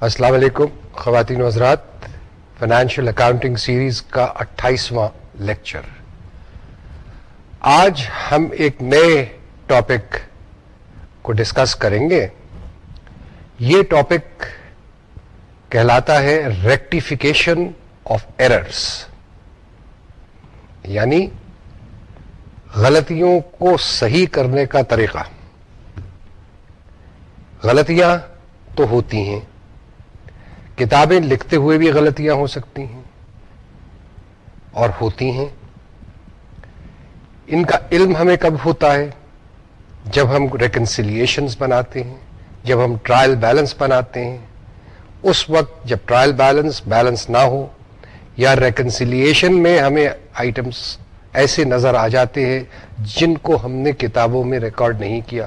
السلام علیکم، خواتین حضرات فائنینشیل اکاؤنٹنگ سیریز کا اٹھائیسواں لیکچر آج ہم ایک نئے ٹاپک کو ڈسکس کریں گے۔ یہ ٹاپک کہلاتا ہے ریکٹیفیکیشن آف ایررس یعنی غلطیوں کو صحیح کرنے کا طریقہ۔ غلطیاں تو ہوتی ہیں۔ کتابیں لکھتے ہوئے بھی غلطیاں ہو سکتی ہیں اور ہوتی ہیں۔ ان کا علم ہمیں کب ہوتا ہے؟ جب ہم ریکنسیلیشنز بناتے ہیں، جب ہم ٹرائل بیلنس بناتے ہیں۔ اس وقت جب ٹرائل بیلنس بیلنس نہ ہو یا ریکنسیلیشن میں ہمیں آئٹمس ایسے نظر آ جاتے ہیں جن کو ہم نے کتابوں میں ریکارڈ نہیں کیا۔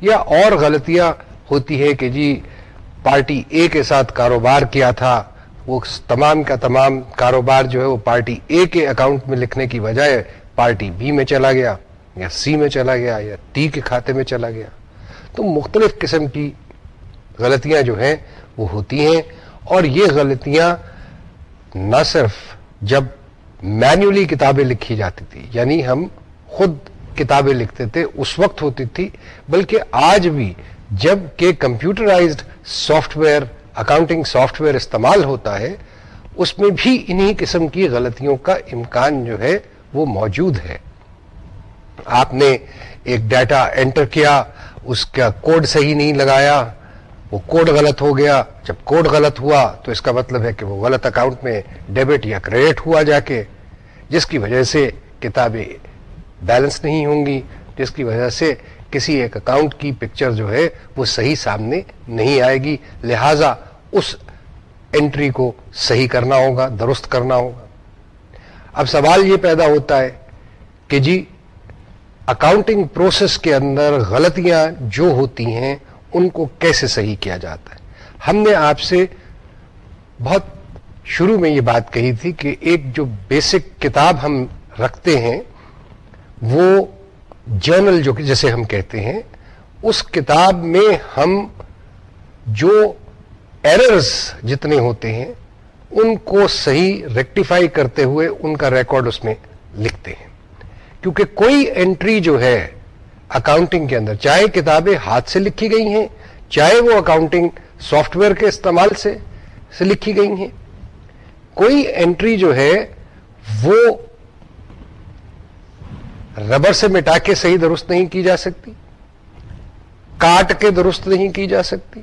یا اور غلطیاں ہوتی ہے کہ جی پارٹی اے کے ساتھ کاروبار کیا تھا، وہ تمام کا تمام کاروبار جو ہے وہ پارٹی اے کے اکاؤنٹ میں لکھنے کی بجائے پارٹی بی میں چلا گیا، یا سی میں چلا گیا، یا ٹی کے کھاتے میں چلا گیا۔ تو مختلف قسم کی غلطیاں جو ہیں وہ ہوتی ہیں، اور یہ غلطیاں نہ صرف جب مینولی کتابیں لکھی جاتی تھی یعنی ہم خود کتابیں لکھتے تھے، اس وقت ہوتی تھی، بلکہ آج بھی جبکہ computerized software, accounting software استعمال ہوتا ہے، اس میں بھی انہی قسم کی غلطیوں کا امکان جو ہے وہ موجود ہے۔ آپ نے ایک ڈیٹا انٹر کیا، اس کا کوڈ صحیح نہیں لگایا، وہ کوڈ غلط ہو گیا۔ جب کوڈ غلط ہوا تو اس کا مطلب ہے کہ وہ غلط اکاؤنٹ میں ڈیبٹ یا کریڈٹ ہوا جا کے، جس کی وجہ سے کتابیں بیلنس نہیں ہوں گی، جس کی وجہ سے کسی ایک اکاؤنٹ کی پکچر جو ہے وہ صحیح سامنے نہیں آئے گی۔ لہذا اس انٹری کو صحیح کرنا ہوگا، درست کرنا ہوگا۔ اب سوال یہ پیدا ہوتا ہے کہ جی اکاؤنٹنگ پروسیس کے اندر غلطیاں جو ہوتی ہیں، ان کو کیسے صحیح کیا جاتا ہے؟ ہم نے آپ سے بہت شروع میں یہ بات کہی تھی کہ ایک جو بیسک کتاب ہم رکھتے ہیں، وہ جرنل جو جیسے ہم کہتے ہیں، اس کتاب میں ہم جو ایررز جتنے ہوتے ہیں، ان کو صحیح ریکٹیفائی کرتے ہوئے ان کا ریکارڈ اس میں لکھتے ہیں۔ کیونکہ کوئی انٹری جو ہے اکاؤنٹنگ کے اندر، چاہے کتابیں ہاتھ سے لکھی گئی ہیں، چاہے وہ اکاؤنٹنگ سافٹ ویئر کے استعمال سے سے لکھی گئی ہیں۔ کوئی انٹری جو ہے، وہ ربر سے مٹا کے صحیح درست نہیں کی جا سکتی، کاٹ کے درست نہیں کی جا سکتی۔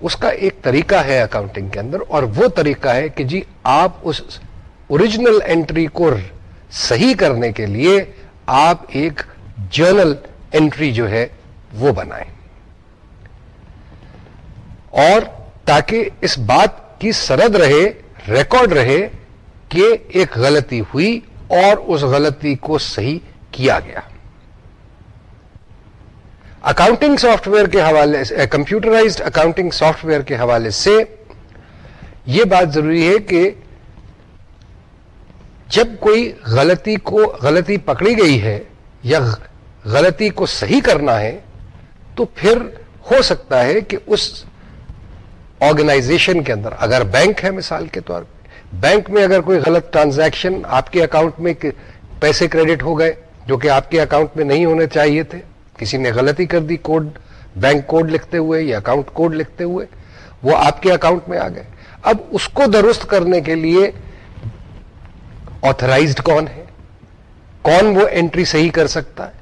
اس کا ایک طریقہ ہے اکاؤنٹنگ کے اندر، اور وہ طریقہ ہے کہ جی آپ اس اوریجنل انٹری کو صحیح کرنے کے لیے آپ ایک جرنل انٹری جو ہے وہ بنائیں۔ اور تاکہ اس بات کی سرد رہے ریکارڈ رہے کہ ایک غلطی ہوئی اور اس غلطی کو صحیح کیا گیا۔ اکاؤنٹنگ سافٹ ویئر کے حوالے سے کمپیوٹرائزڈ اکاؤنٹنگ سافٹ ویئر کے حوالے سے یہ بات ضروری ہے کہ جب کوئی غلطی کو غلطی پکڑی گئی ہے یا غلطی کو صحیح کرنا ہے تو پھر ہو سکتا ہے کہ اس آرگنائزیشن کے اندر اگر بینک ہے مثال کے طور پہ بینک میں اگر کوئی غلط ٹرانزیکشن آپ کے اکاؤنٹ میں پیسے کریڈٹ ہو گئے جو کہ آپ کے اکاؤنٹ میں نہیں ہونے چاہیے تھے، کسی نے غلطی کر دی کوڈ، بینک کوڈ لکھتے ہوئے یا اکاؤنٹ کوڈ لکھتے ہوئے، وہ آپ کے اکاؤنٹ میں آ گئے۔ اب اس کو درست کرنے کے لیے آتھرائزڈ کون ہے؟ کون وہ انٹری صحیح کر سکتا ہے؟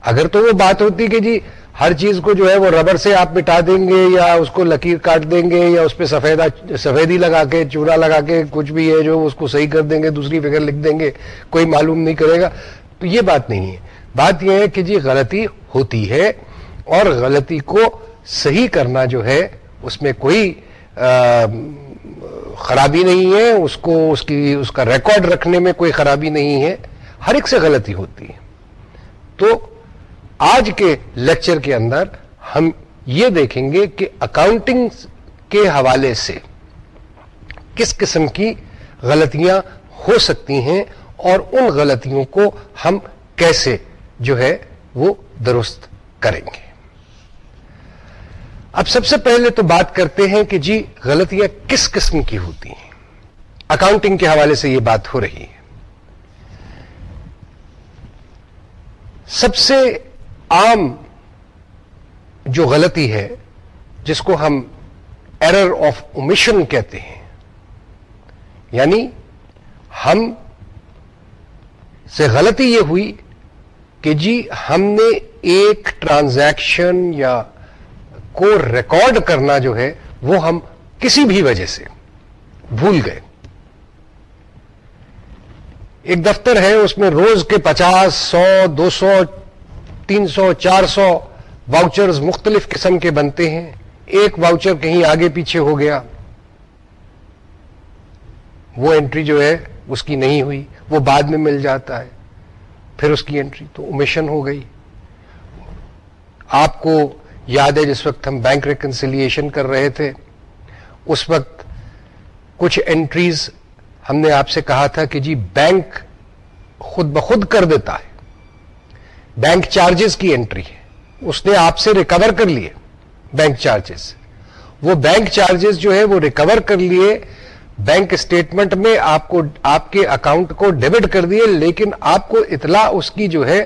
اگر تو وہ بات ہوتی کہ جی ہر چیز کو جو ہے وہ ربر سے آپ مٹا دیں گے یا اس کو لکیر کاٹ دیں گے یا اس پہ سفیدا سفیدی لگا کے، چورا لگا کے کچھ بھی ہے جو اس کو صحیح کر دیں گے، دوسری فگر لکھ دیں گے، کوئی معلوم نہیں کرے گا۔ تو یہ بات نہیں ہے۔ بات یہ ہے کہ جی غلطی ہوتی ہے اور غلطی کو صحیح کرنا جو ہے اس میں کوئی خرابی نہیں ہے۔ اس کو، اس کی، اس کا ریکارڈ رکھنے میں کوئی خرابی نہیں ہے۔ ہر ایک سے غلطی ہوتی ہے۔ تو آج کے لیکچر کے اندر ہم یہ دیکھیں گے کہ اکاؤنٹنگ کے حوالے سے کس قسم کی غلطیاں ہو سکتی ہیں اور ان غلطیوں کو ہم کیسے جو ہے وہ درست کریں گے۔ اب سب سے پہلے تو بات کرتے ہیں کہ جی غلطیاں کس قسم کی ہوتی ہیں۔ اکاؤنٹنگ کے حوالے سے یہ بات ہو رہی ہے۔ سب سے عام جو غلطی ہے، جس کو ہم ایرر آف اومیشن کہتے ہیں یعنی ہم سے غلطی یہ ہوئی کہ جی ہم نے ایک ٹرانزیکشن یا کو ریکارڈ کرنا جو ہے، وہ ہم کسی بھی وجہ سے بھول گئے۔ ایک دفتر ہے، اس میں روز کے پچاس، سو، دو سو تین سو، چار سو واؤچرز مختلف قسم کے بنتے ہیں۔ ایک واؤچر کہیں آگے پیچھے ہو گیا۔ وہ انٹری جو ہے، اس کی نہیں ہوئی۔ وہ بعد میں مل جاتا ہے۔ پھر اس کی انٹری تو امیشن ہو گئی۔ آپ کو یاد ہے، جس وقت ہم بینک ریکنسیلیشن کر رہے تھے، اس وقت کچھ انٹریز ہم نے آپ سے کہا تھا کہ جی بینک خود بخود کر دیتا ہے۔ بینک چارجز کی انٹری ہے۔ اس نے آپ سے ریکور کر لیے بینک چارجز۔ وہ بینک چارجز جو ہے وہ ریکور کر لیے۔ بینک اسٹیٹمنٹ میں آپ کو آپ کے اکاؤنٹ کو ڈیبٹ کر دیے، لیکن آپ کو اطلاع اس کی جو ہے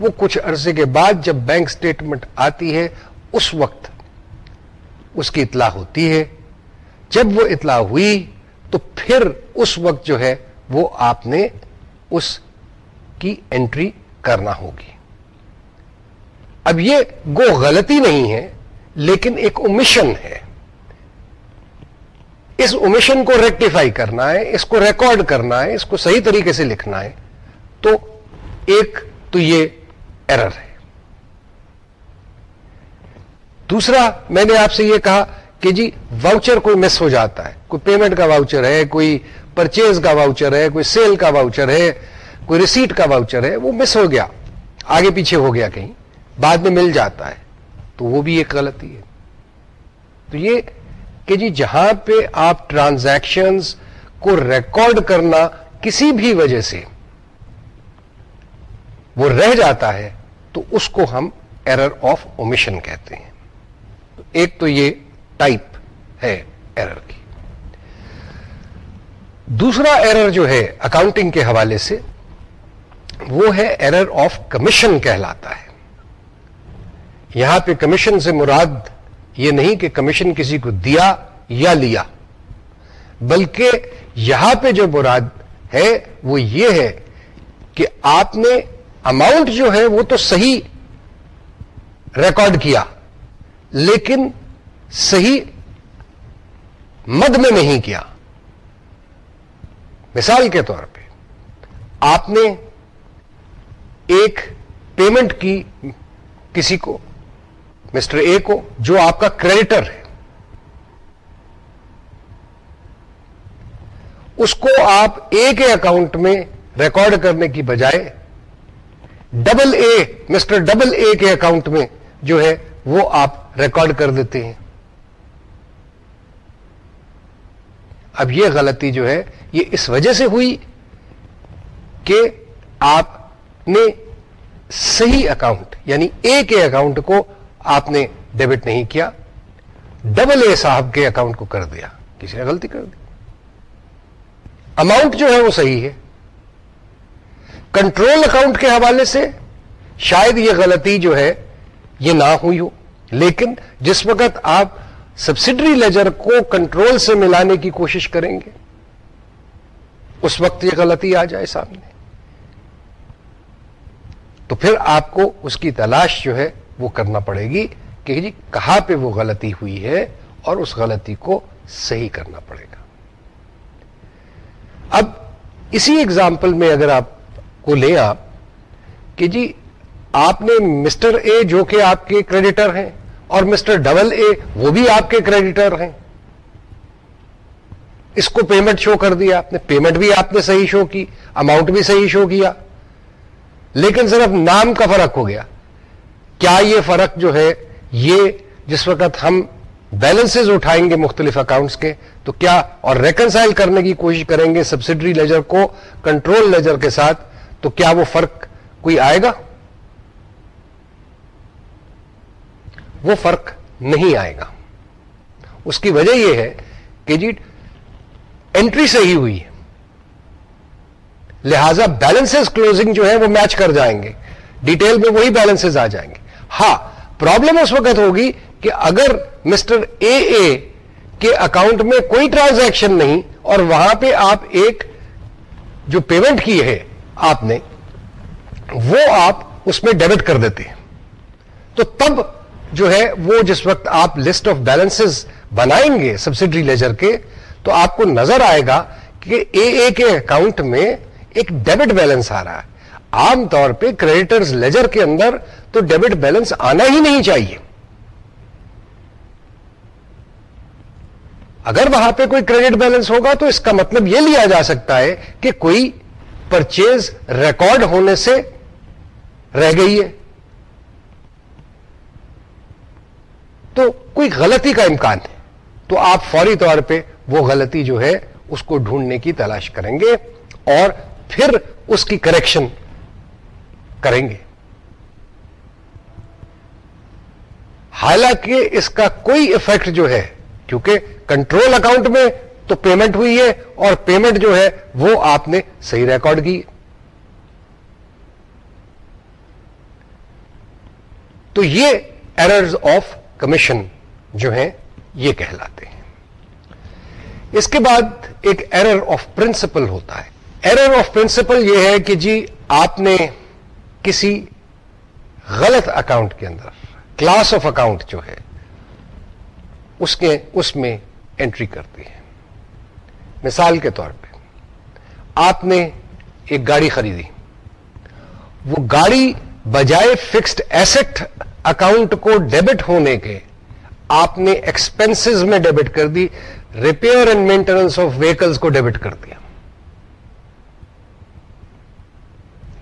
وہ کچھ عرصے کے بعد جب بینک اسٹیٹمنٹ آتی ہے، اس وقت اس کی اطلاع ہوتی ہے۔ جب وہ اطلاع ہوئی تو پھر اس وقت جو ہے وہ آپ نے اس کی انٹری کرنا ہوگی۔ اب یہ گو غلطی نہیں ہے، لیکن ایک امیشن ہے۔ اس امیشن کو ریکٹیفائی کرنا ہے، اس کو ریکارڈ کرنا ہے، اس کو صحیح طریقے سے لکھنا ہے۔ تو ایک تو یہ ایرر ہے۔ دوسرا، میں نے آپ سے یہ کہا کہ جی واؤچر کوئی مس ہو جاتا ہے۔ کوئی پیمنٹ کا واؤچر ہے، کوئی پرچیز کا واؤچر ہے، کوئی سیل کا واؤچر ہے، کوئی ریسیٹ کا واؤچر ہے، وہ مس ہو گیا۔ آگے پیچھے ہو گیا کہیں۔ بعد میں مل جاتا ہے، تو وہ بھی ایک غلطی ہے۔ تو یہ کہ جی جہاں پہ آپ ٹرانزیکشنز کو ریکارڈ کرنا کسی بھی وجہ سے وہ رہ جاتا ہے، تو اس کو ہم ایرر آف اومیشن کہتے ہیں۔ ایک تو یہ ٹائپ ہے ایرر کی۔ دوسرا ایرر جو ہے اکاؤنٹنگ کے حوالے سے، وہ ہے ایرر آف کمیشن کہلاتا ہے۔ یہاں پہ کمیشن سے مراد یہ نہیں کہ کمیشن کسی کو دیا یا لیا، بلکہ یہاں پہ جو مراد ہے وہ یہ ہے کہ آپ نے اماؤنٹ جو ہے وہ تو صحیح ریکارڈ کیا، لیکن صحیح مد میں نہیں کیا۔ مثال کے طور پہ، آپ نے ایک پیمنٹ کی کسی کو مسٹر اے کو، جو آپ کا کریڈیٹر ہے۔ اس کو آپ اے کے اکاؤنٹ میں ریکارڈ کرنے کی بجائے double A mister double A کے اکاؤنٹ میں جو ہے وہ آپ ریکارڈ کر دیتے ہیں۔ اب یہ غلطی جو ہے، یہ اس وجہ سے ہوئی کہ آپ نے صحیح اکاؤنٹ یعنی اے کے اکاؤنٹ کو آپ نے ڈیبٹ نہیں کیا ڈبل اے صاحب کے اکاؤنٹ کو کر دیا، کسی نے غلطی کر دی۔ اماؤنٹ جو ہے وہ صحیح ہے۔ کنٹرول اکاؤنٹ کے حوالے سے شاید یہ غلطی جو ہے یہ نہ ہوئی ہو، لیکن جس وقت آپ سبسڈری لیجر کو کنٹرول سے ملانے کی کوشش کریں گے، اس وقت یہ غلطی آ جائے سامنے۔ تو پھر آپ کو اس کی تلاش جو ہے وہ کرنا پڑے گی کہ جی کہاں پہ وہ غلطی ہوئی ہے اور اس غلطی کو صحیح کرنا پڑے گا۔ اب اسی ایگزامپل میں اگر آپ کو لیں آپ کہ جی آپ نے مسٹر اے جو کہ آپ کے کریڈیٹر ہیں اور مسٹر ڈبل اے وہ بھی آپ کے کریڈیٹر ہیں۔ اس کو پیمنٹ شو کر دیا، آپ نے پیمنٹ بھی آپ نے صحیح شو کی اماؤنٹ بھی صحیح شو کیا۔ لیکن صرف نام کا فرق ہو گیا۔ کیا یہ فرق جو ہے یہ جس وقت ہم بیلنسز اٹھائیں گے مختلف اکاؤنٹس کے، تو کیا اور ریکنسائل کرنے کی کوشش کریں گے سبسڈری لیجر کو کنٹرول لیجر کے ساتھ، تو کیا وہ فرق کوئی آئے گا؟ وہ فرق نہیں آئے گا۔ اس کی وجہ یہ ہے کہ جی انٹری صحیح ہوئی ہے۔ لہذا بیلنس کلوزنگ جو ہے وہ میچ کر جائیں گے۔ ڈیٹیل میں وہی بیلنس آ جائیں گے۔ ہاں پرابلم اس وقت ہوگی کہ اگر مسٹر اے اے کے اکاؤنٹ میں کوئی ٹرانزیکشن نہیں اور وہاں پہ آپ ایک جو پیمنٹ کی ہے آپ نے، وہ آپ اس میں ڈیبٹ کر دیتے ہیں۔ تو تب جو ہے وہ جس وقت آپ لسٹ آف بیلنس بنائیں گے سبسڈری لیجر کے، تو آپ کو نظر آئے گا کہ اے اے کے اکاؤنٹ میں ایک ڈیبٹ بیلنس آ رہا ہے۔ عام طور پہ کریڈیٹرز لیجر کے اندر تو ڈیبٹ بیلنس آنا ہی نہیں چاہیے۔ اگر وہاں پہ کوئی کریڈٹ بیلنس ہوگا تو اس کا مطلب یہ لیا جا سکتا ہے کہ کوئی پرچیز ریکارڈ ہونے سے رہ گئی ہے۔ تو کوئی غلطی کا امکان ہے۔ تو آپ فوری طور پہ وہ غلطی جو ہے اس کو ڈھونڈنے کی تلاش کریں گے اور پھر اس کی کریکشن کریں گے۔ حالانکہ اس کا کوئی افیکٹ جو ہے، کیونکہ کنٹرول اکاؤنٹ میں تو پیمنٹ ہوئی ہے اور پیمنٹ جو ہے وہ آپ نے صحیح ریکارڈ کی۔ تو یہ ایررز آف کمیشن جو ہیں، یہ کہلاتے ہیں۔ اس کے بعد ایک ایرر آف پرنسپل ہوتا ہے۔ ایرر آف پرنسپل یہ ہے کہ جی آپ نے کسی غلط اکاؤنٹ کے اندر کلاس آف اکاؤنٹ جو ہے، اس کے، اس میں انٹری کرتی ہے۔ مثال کے طور پہ، آپ نے ایک گاڑی خریدی۔ وہ گاڑی بجائے فکسڈ ایسٹ اکاؤنٹ کو ڈیبٹ ہونے کے آپ نے ایکسپینس میں ڈیبٹ کر دی repair and maintenance of vehicles کو ڈیبٹ کر دیا۔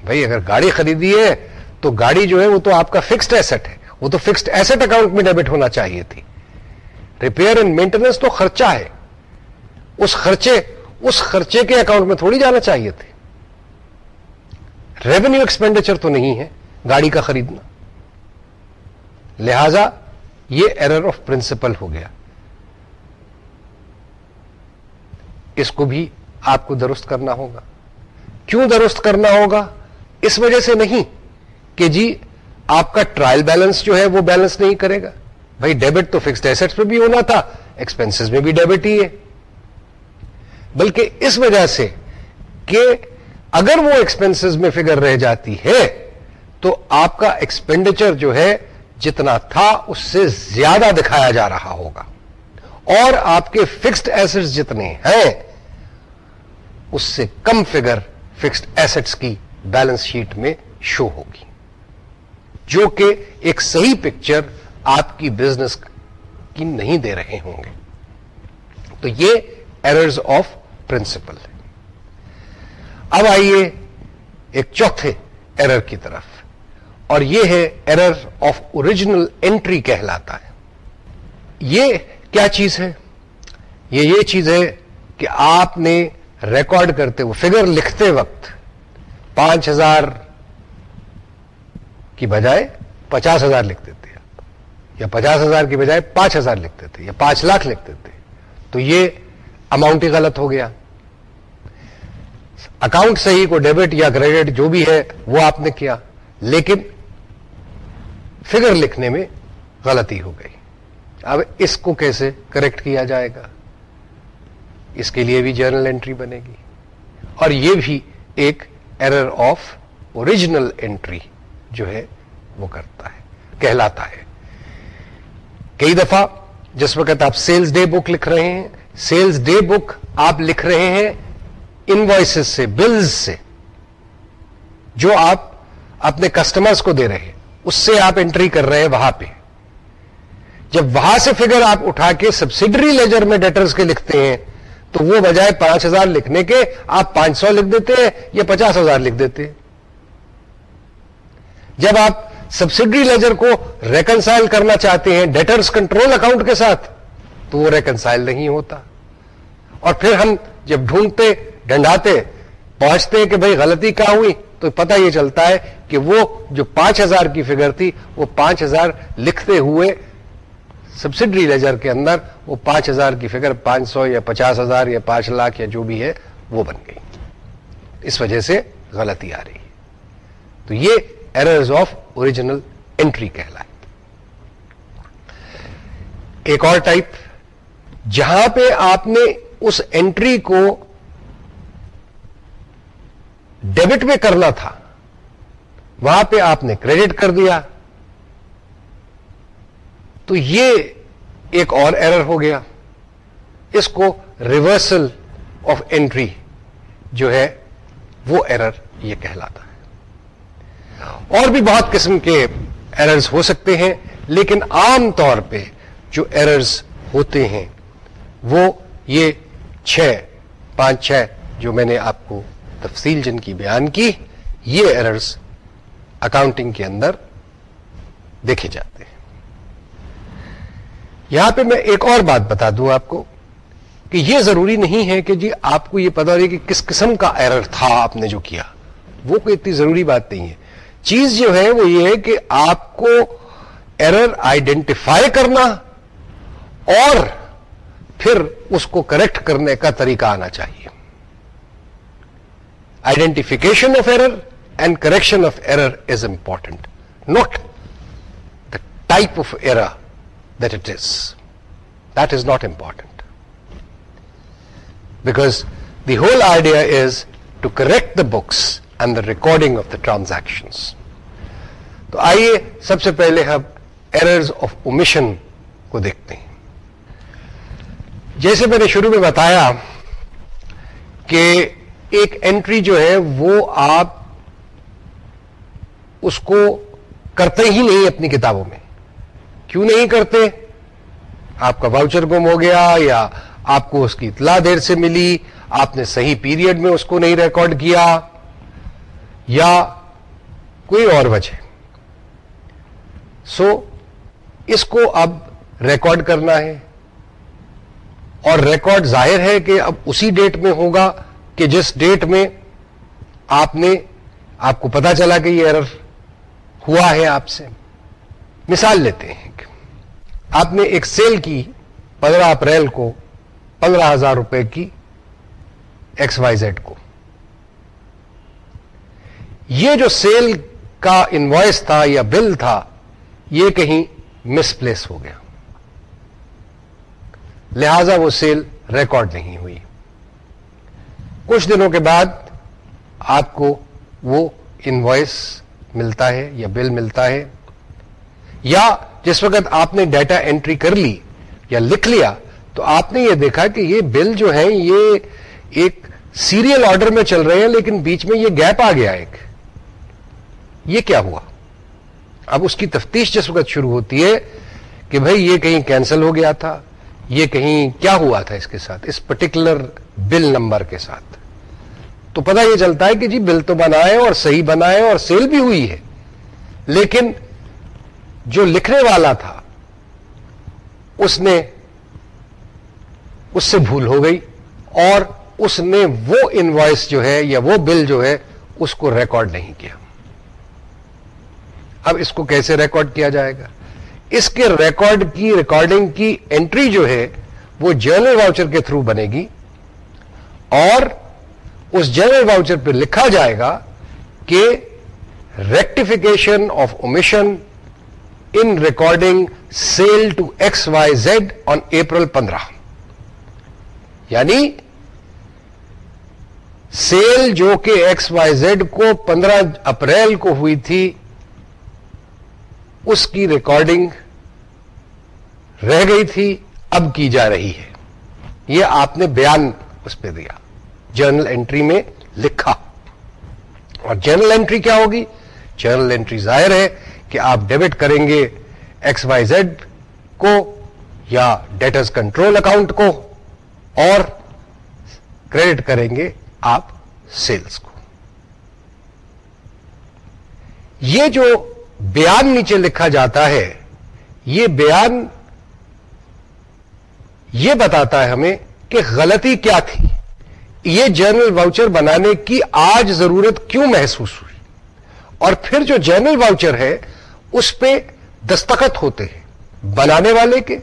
بھائی، اگر گاڑی خریدی ہے تو گاڑی جو ہے وہ تو آپ کا فکسڈ ایسٹ ہے۔ وہ تو فکسڈ ایسٹ اکاؤنٹ میں ڈیبٹ ہونا چاہیے تھی۔ ریپیئر اینڈ مینٹیننس تو خرچہ ہے۔ اس خرچے اس خرچے کے اکاؤنٹ میں تھوڑی جانا چاہیے تھے ریونیو ایکسپینڈیچر تو نہیں ہے گاڑی کا خریدنا۔ لہذا یہ ایرر آف پرنسپل ہو گیا۔ اس کو بھی آپ کو درست کرنا ہوگا۔ کیوں درست کرنا ہوگا؟ اس وجہ سے نہیں کہ جی آپ کا ٹرائل بیلنس جو ہے وہ بیلنس نہیں کرے گا۔ بھائی ڈیبٹ تو فکسڈ ایسٹ پہ بھی ہونا تھا ایکسپینس میں بھی ڈیبٹ ہی ہے۔ بلکہ اس وجہ سے کہ اگر وہ ایکسپینس میں فگر رہ جاتی ہے، تو آپ کا ایکسپینڈیچر جو ہے جتنا تھا اس سے زیادہ دکھایا جا رہا ہوگا۔ اور آپ کے فکسڈ ایسٹ جتنے ہیں، اس سے کم فگر فکسڈ ایسٹس کی بیلنس شیٹ میں شو ہوگی۔ جو کہ ایک صحیح پکچر آپ کی بزنس کی نہیں دے رہے ہوں گے۔ تو یہ ایررز آف پرنسپل ہے۔ اب آئیے ایک چوتھے ایرر کی طرف۔ اور یہ ہے ایرر آف اوریجنل انٹری کہلاتا ہے۔ یہ کیا چیز ہے؟ یہ یہ چیز ہے کہ آپ نے ریکارڈ کرتے وہ فگر لکھتے وقت پانچ ہزار کی بجائے پچاس ہزار لکھ دیتے یا پچاس ہزار کی بجائے پانچ ہزار لکھ دیتے یا پانچ لاکھ لکھ دیتے تو یہ اماؤنٹ ہی غلط ہو گیا۔ اکاؤنٹ صحیح کو ڈیبٹ یا کریڈٹ جو بھی ہے، وہ آپ نے کیا۔ لیکن فگر لکھنے میں غلطی ہو گئی۔ اب اس کو کیسے کریکٹ کیا جائے گا؟ اس کے لیے بھی جرنل انٹری بنے گی۔ اور یہ بھی ایک ایرر آف اوریجنل انٹری جو ہے وہ کرتا ہے، کہلاتا ہے۔ کئی دفعہ جس وقت آپ سیلز ڈے بک لکھ رہے ہیں، سیلز ڈے بک آپ لکھ رہے ہیں انوائسز سے، بلز سے۔ جو آپ اپنے کسٹمرز کو دے رہے ہیں، اس سے آپ انٹری کر رہے ہیں وہاں پہ۔ جب وہاں سے فگر آپ اٹھا کے سبسڈری لیجر میں ڈیٹرز کے لکھتے ہیں، تو وہ بجائے پانچ ہزار لکھنے کے آپ پانچ سو لکھ دیتے ہیں یا پچاس ہزار لکھ دیتے ہیں۔ جب آپ سبسڈری لیجر کو ریکنسائل کرنا چاہتے ہیں ڈیٹرز کنٹرول اکاؤنٹ کے ساتھ، تو وہ ریکنسائل نہیں ہوتا۔ اور پھر ہم جب ڈھونڈتے، ڈنڈاتے پہنچتے ہیں کہ بھائی غلطی کہاں ہوئی، تو پتہ یہ چلتا ہے کہ وہ جو پانچ ہزار کی فگر تھی، وہ پانچ ہزار لکھتے ہوئے سبسڈری لیجر کے اندر وہ پانچ ہزار کی فگر پانچ سو یا پچاس ہزار یا پانچ لاکھ یا جو بھی ہے، وہ بن گئی۔ اس وجہ سے غلطی آ رہی ہے۔ تو یہ ایررز آف اوریجنل انٹری کہلائے ایک اور ٹائپ جہاں پہ آپ نے اس انٹری کو ڈیبٹ میں کرنا تھا وہاں پہ آپ نے کریڈٹ کر دیا تو یہ ایک اور ایرر ہو گیا اس کو ریورسل آف انٹری جو ہے وہ ایرر یہ کہلاتا ہے اور بھی بہت قسم کے ایررز ہو سکتے ہیں، لیکن عام طور پہ جو ایررز ہوتے ہیں، وہ یہ چھ، پانچ چھ جو میں نے آپ کو تفصیل جن کی بیان کی، یہ ایررز اکاؤنٹنگ کے اندر دیکھے جاتے ہیں۔ یہاں پہ میں ایک اور بات بتا دوں آپ کو کہ یہ ضروری نہیں ہے کہ جی آپ کو یہ پتا رہے کہ کس قسم کا ایرر تھا آپ نے جو کیا۔ وہ کوئی اتنی ضروری بات نہیں ہے۔ چیز جو ہے وہ یہ ہے کہ آپ کو ایرر آئیڈینٹیفائی کرنا اور پھر اس کو کریکٹ کرنے کا طریقہ آنا چاہیے۔ Identification of error and correction of error is important not the type of error that it is that is not important because the whole idea is to correct the books and the recording of the transaction تو آئیے سب سے پہلے ہم errors of omission کو دیکھتے ہیں۔ جیسے میں نے شروع میں بتایا کہ ایک انٹری جو ہے وہ آپ اس کو کرتے ہی نہیں اپنی کتابوں میں۔ کیوں نہیں کرتے؟ آپ کا واؤچر گم ہو گیا یا آپ کو اس کی اطلاع دیر سے ملی، آپ نے صحیح پیریڈ میں اس کو نہیں ریکارڈ کیا۔ یا کوئی اور وجہ۔ سو اس کو اب ریکارڈ کرنا ہے۔ اور ریکارڈ ظاہر ہے کہ اب اسی ڈیٹ میں ہوگا کہ جس ڈیٹ میں آپ نے، آپ کو پتا چلا کہ یہ ایرر ہوا ہے آپ سے۔ مثال لیتے ہیں کہ آپ نے ایک سیل کی پندرہ اپریل کو، پندرہ ہزار روپے کی ایکس وائی زیڈ کو۔ یہ جو سیل کا انوائس تھا یا بل تھا، یہ کہیں مس پلیس ہو گیا۔ لہذا وہ سیل ریکارڈ نہیں ہوئی۔ کچھ دنوں کے بعد آپ کو وہ انوائس ملتا ہے یا بل ملتا ہے، یا جس وقت آپ نے ڈیٹا انٹری کر لی یا لکھ لیا، تو آپ نے یہ دیکھا کہ یہ بل جو ہے یہ ایک سیریل آرڈر میں چل رہے ہیں، لیکن بیچ میں یہ گیپ آ گیا ایک۔ یہ کیا ہوا؟ اب اس کی تفتیش جس وقت شروع ہوتی ہے کہ بھائی یہ کہیں کینسل ہو گیا تھا، یہ کہیں کیا ہوا تھا اس کے ساتھ، اس پرٹیکولر بل نمبر کے ساتھ۔ تو پتہ یہ چلتا ہے کہ جی بل تو بنائے اور صحیح بنائے اور سیل بھی ہوئی ہے، لیکن جو لکھنے والا تھا، اس نے، اس سے بھول ہو گئی اور اس نے وہ انوائس جو ہے یا وہ بل جو ہے، اس کو ریکارڈ نہیں کیا۔ اب اس کو کیسے ریکارڈ کیا جائے گا؟ اس کے ریکارڈ کی، ریکارڈنگ کی انٹری جو ہے، وہ جرنل واؤچر کے تھرو بنے گی اور اس جرنل واؤچر پہ لکھا جائے گا کہ rectification of omission in recording sale to X Y Z on April پندرہ۔ یعنی سیل جو کہ ایکس وائی زیڈ کو پندرہ اپریل کو ہوئی تھی اس کی ریکارڈنگ رہ گئی تھی، اب کی جا رہی ہے۔ یہ آپ نے بیان اس پہ دیا۔ جرنل انٹری میں لکھا۔ اور جرنل انٹری کیا ہوگی؟ جرنل انٹری ظاہر ہے کہ آپ ڈیبٹ کریں گے ایکس وائی زیڈ کو یا ڈیٹرز کنٹرول اکاؤنٹ کو اور کریڈٹ کریں گے آپ سیلز کو۔ یہ جو بیان نیچے لکھا جاتا ہے۔ یہ بیان یہ بتاتا ہے ہمیں کہ غلطی کیا تھی۔ یہ جرنل واؤچر بنانے کی آج ضرورت کیوں محسوس ہوئی؟ اور پھر جو جرنل واؤچر ہے، اس پہ دستخط ہوتے ہیں بنانے والے کے،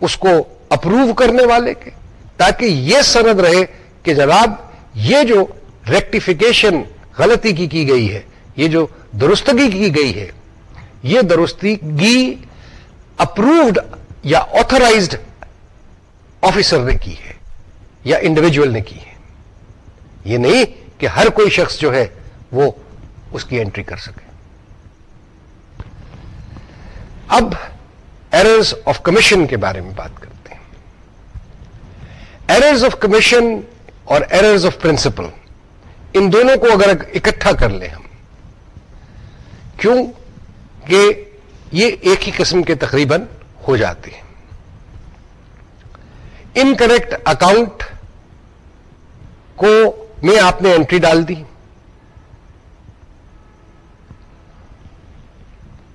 اس کو اپروو کرنے والے کے، تاکہ یہ سند رہے کہ جناب، یہ جو ریکٹیفیکیشن غلطی کی کی گئی ہے، یہ جو درستگی کی گئی ہے۔ یہ درستگی اپروڈ یا آتھرائزڈ آفیسر نے کی ہے یا انڈیویجل نے کی ہے۔ یہ نہیں کہ ہر کوئی شخص جو ہے وہ اس کی انٹری کر سکے۔ اب ایررز آف کمیشن کے بارے میں بات کرتے ہیں۔ ایررز آف کمیشن اور ایررز آف پرنسپل ان دونوں کو اگر اکٹھا کر لیں ہم کیوں کہ یہ ایک ہی قسم کے تقریباً ہو جاتے ہیں۔ انکریکٹ اکاؤنٹ کو میں آپ نے انٹری ڈال دی۔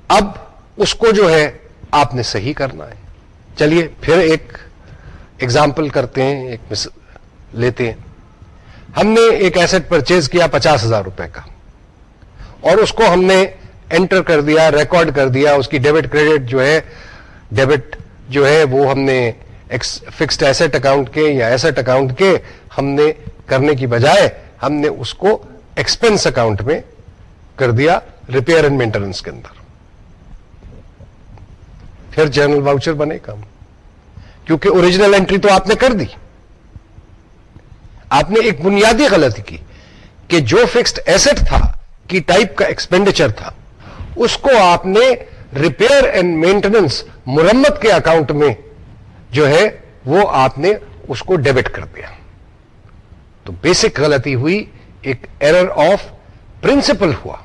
اب اس کو جو ہے آپ نے صحیح کرنا ہے۔ چلیے پھر ایک ایگزامپل کرتے ہیں، ایک لیتے ہیں۔ ہم نے ایک ایسٹ پرچیز کیا پچاس ہزار روپے کا اور اس کو ہم نے انٹر کر دیا، ریکارڈ کر دیا، اس کی ڈیبٹ کریڈٹ جو ہے، ڈیبٹ جو ہے، وہ ہم نے فکسڈ ایسٹ اکاؤنٹ کے یا ایسٹ اکاؤنٹ کے ہم نے کرنے کی بجائے ہم نے اس کو ایکسپینس اکاؤنٹ میں کر دیا ریپیئر اینڈ مینٹیننس کے اندر۔ پھر جنرل واؤچر بنے گا کیونکہ اوریجنل انٹری تو آپ نے کر دی۔ آپ نے ایک بنیادی غلطی کی کہ جو فکسڈ ایسٹ تھا، کی ٹائپ کا ایکسپینڈیچر تھا اس کو آپ نے ریپیئر اینڈ مینٹیننس مرمت کے اکاؤنٹ میں جو ہے وہ آپ نے اس کو ڈیبٹ کر دیا۔ تو بیسک غلطی ہوئی، ایک ایرر آف پرنسپل ہوا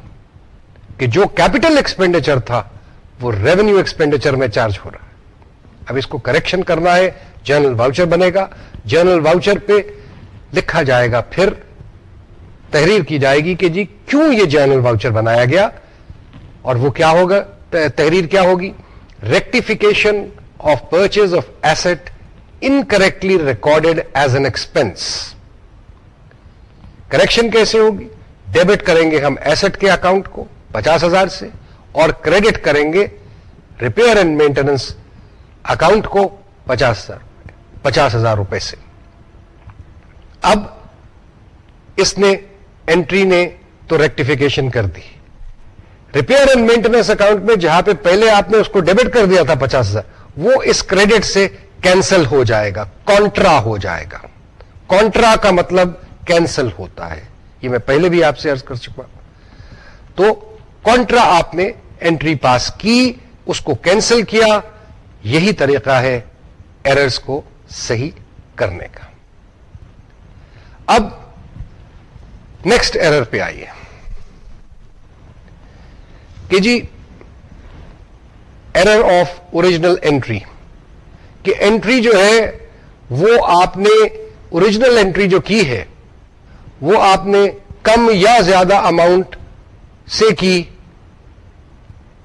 کہ جو کیپٹل ایکسپینڈیچر تھا، وہ ریونیو ایکسپینڈیچر میں چارج ہو رہا ہے۔ اب اس کو کریکشن کرنا ہے جرنل واؤچر بنے گا جرنل واؤچر پہ لکھا جائے گا، پھر تحریر کی جائے گی کہ جی کیوں یہ جرنل واؤچر بنایا گیا؟ اور وہ کیا ہوگا؟ تحریر کیا ہوگی؟ Rectification of purchase of asset incorrectly recorded as an expense correction کیسے ہوگی؟ ڈیبٹ کریں گے ہم ایسٹ کے اکاؤنٹ کو پچاس ہزار سے اور کریڈٹ کریں گے ریپیئر اینڈ مینٹیننس اکاؤنٹ کو پچاس ہزار پچاس ہزار روپے سے۔ اب اس نے انٹری نے تو ریکٹیفیکیشن کر دی۔ ریپیئر اینڈ مینٹیننس اکاؤنٹ میں جہاں پہ پہلے آپ نے اس کو ڈیبٹ کر دیا تھا پچاس ہزار، وہ اس کریڈٹ سے کینسل ہو جائے گا کانٹرا ہو جائے گا۔ کانٹرا کا مطلب کینسل ہوتا ہے۔ یہ میں پہلے بھی آپ سے ارض کر چکا تو کانٹرا آپ نے انٹری پاس کی، اس کو کینسل کیا۔ یہی طریقہ ہے ایررز کو صحیح کرنے کا۔ اب نیکسٹ ایرر پہ آئیے۔ کہ جی ایرر آف اوریجنل انٹری کہ انٹری جو ہے، وہ آپ نے اوریجنل انٹری جو کی ہے، وہ آپ نے کم یا زیادہ اماؤنٹ سے کی۔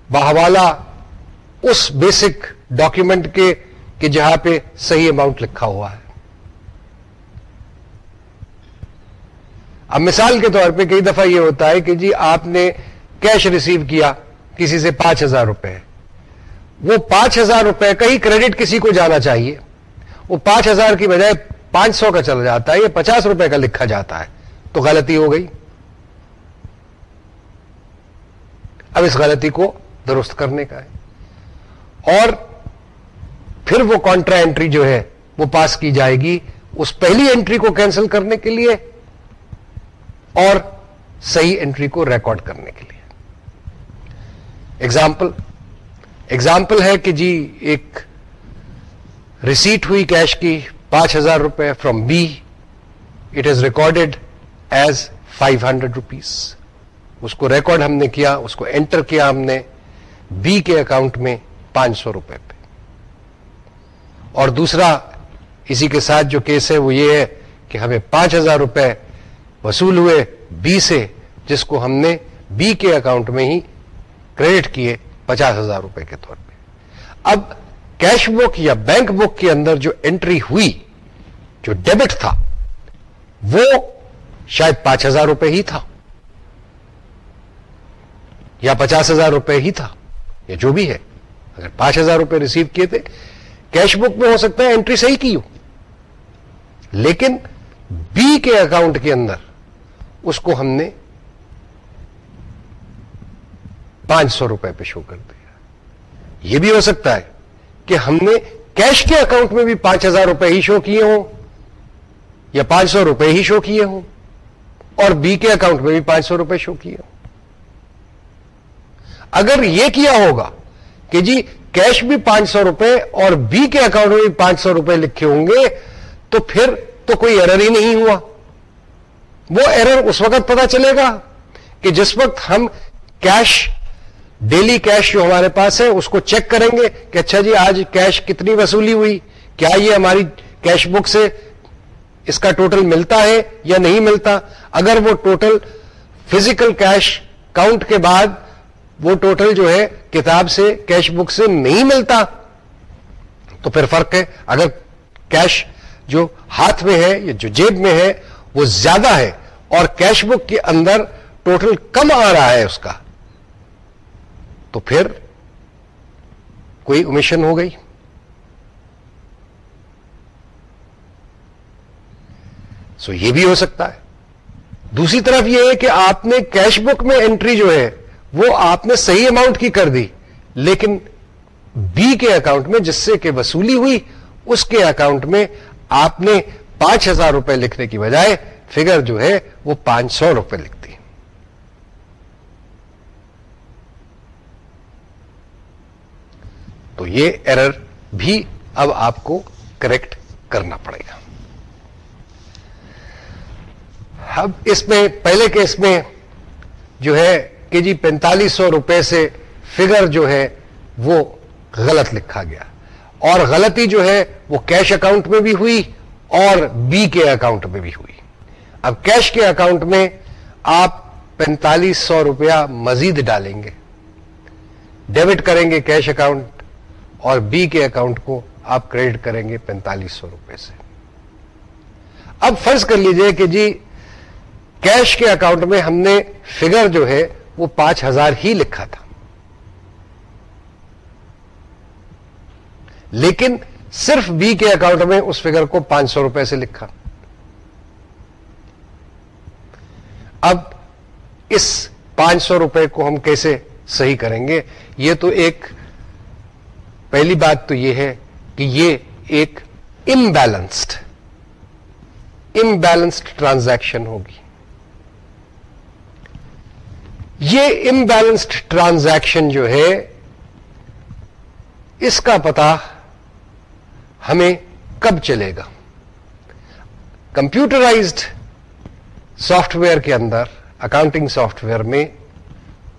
بہوالا اس بیسک ڈاکیومنٹ کے، کہ جہاں پہ صحیح اماؤنٹ لکھا ہوا ہے۔ اب مثال کے طور پہ کئی دفعہ یہ ہوتا ہے کہ جی آپ نے کیش ریسیو کیا، کسی سے پانچ ہزار روپے۔ وہ پانچ ہزار روپے کا ہی کریڈٹ کسی کو جانا چاہیے۔ وہ پانچ ہزار کی بجائے پانچ سو کا چلا جاتا ہے، یہ پچاس روپے کا لکھا جاتا ہے۔ تو غلطی ہو گئی۔ اب اس غلطی کو درست کرنے کا ہے۔ اور پھر وہ کانٹرا انٹری جو ہے، وہ پاس کی جائے گی۔ اس پہلی انٹری کو کینسل کرنے کے لیے اور صحیح انٹری کو ریکارڈ کرنے کے لیے۔ ایگزامپل ایگزامپل ہے کہ جی ایک ریسیٹ ہوئی کیش کی پانچ ہزار روپے from B it is recorded as five hundred rupees اس کو ریکارڈ ہم نے کیا، اس کو انٹر کیا ہم نے بی کے اکاؤنٹ میں پانچ سو روپے پہ۔ اور دوسرا اسی کے ساتھ جو کیس ہے وہ یہ ہے کہ ہمیں پانچ ہزار روپے وصول ہوئے بی سے، جس کو ہم نے بی کے اکاؤنٹ میں ہی کریڈٹ کیے پچاس ہزار روپے کے طور پہ۔ اب کیش بک یا بینک بک کے اندر جو انٹری ہوئی، جو ڈیبٹ تھا، وہ شاید پانچ ہزار روپے ہی تھا، یا پچاس ہزار روپے ہی تھا، یا جو بھی ہے۔ اگر پانچ ہزار روپے ریسیو کیے تھے، کیش بک میں ہو سکتا ہے انٹری صحیح کی ہو۔ لیکن بی کے اکاؤنٹ کے اندر اس کو ہم نے پانچ سو روپے پہ شو کر دیا۔ یہ بھی ہو سکتا ہے کہ ہم نے کیش کے اکاؤنٹ میں بھی پانچ ہزار روپے ہی شو کیے ہوں یا پانچ سو روپے ہی شو کیے ہوں اور بی کے اکاؤنٹ میں بھی پانچ سو روپے شو کیے ہوں۔ اگر یہ کیا ہوگا کہ جی کیش بھی پانچ سو روپے اور بی کے اکاؤنٹ میں بھی پانچ سو روپے لکھے ہوں گے تو پھر تو کوئی ایرر ہی نہیں ہوا۔ وہ ایرر اس وقت پتا چلے گا کہ جس وقت ہم کیش ڈیلی کیش جو ہمارے پاس ہے، اس کو چیک کریں گے کہ اچھا جی آج کیش کتنی وصولی ہوئی؟ کیا یہ ہماری کیش بک سے اس کا ٹوٹل ملتا ہے یا نہیں ملتا؟ اگر وہ ٹوٹل فزیکل کیش کاؤنٹ کے بعد وہ ٹوٹل جو ہے کتاب سے، کیش بک سے نہیں ملتا، تو پھر فرق ہے۔ اگر کیش جو ہاتھ میں ہے یا جو جیب میں ہے، وہ زیادہ ہے اور کیش بک کے اندر ٹوٹل کم آ رہا ہے اس کا۔ تو پھر کوئی امیشن ہو گئی؟ سو یہ بھی ہو سکتا ہے۔ دوسری طرف یہ ہے کہ آپ نے کیش بک میں انٹری جو ہے، وہ آپ نے صحیح اماؤنٹ کی کر دی، لیکن بی کے اکاؤنٹ میں جس سے کہ وصولی ہوئی، اس کے اکاؤنٹ میں آپ نے پانچ ہزار روپے لکھنے کی بجائے فگر جو ہے، وہ پانچ سو روپے لکھتی تو یہ ایرر بھی اب آپ کو کریکٹ کرنا پڑے گا۔ اب اس میں پہلے کیس میں جو ہے کہ جی پینتالیس سو روپے سے فگر جو ہے وہ غلط لکھا گیا۔ اور غلطی جو ہے وہ کیش اکاؤنٹ میں بھی ہوئی اور بی کے اکاؤنٹ میں بھی ہوئی۔ اب کیش کے اکاؤنٹ میں آپ پینتالیس سو روپیہ مزید ڈالیں گے۔ ڈیبٹ کریں گے کیش اکاؤنٹ اور بی کے اکاؤنٹ کو آپ کریڈٹ کریں گے پینتالیس سو روپے سے۔ اب فرض کر لیجیے کہ جی کیش کے اکاؤنٹ میں ہم نے فگر جو ہے وہ پانچ ہزار ہی لکھا تھا۔ لیکن صرف بی کے اکاؤنٹ میں اس فگر کو پانچ سو روپئے سے لکھا۔ اب اس پانچ سو روپئے کو ہم کیسے صحیح کریں گے؟ یہ تو ایک پہلی بات تو یہ ہے کہ یہ ایک امبیلنسڈ امبیلنسڈ ٹرانزیکشن ہوگی۔ یہ امبیلنسڈ ٹرانزیکشن جو ہے، اس کا پتا ہمیں کب چلے گا۔ کمپیوٹرائزڈ سافٹ ویئر کے اندر اکاؤنٹنگ سافٹ ویئر میں،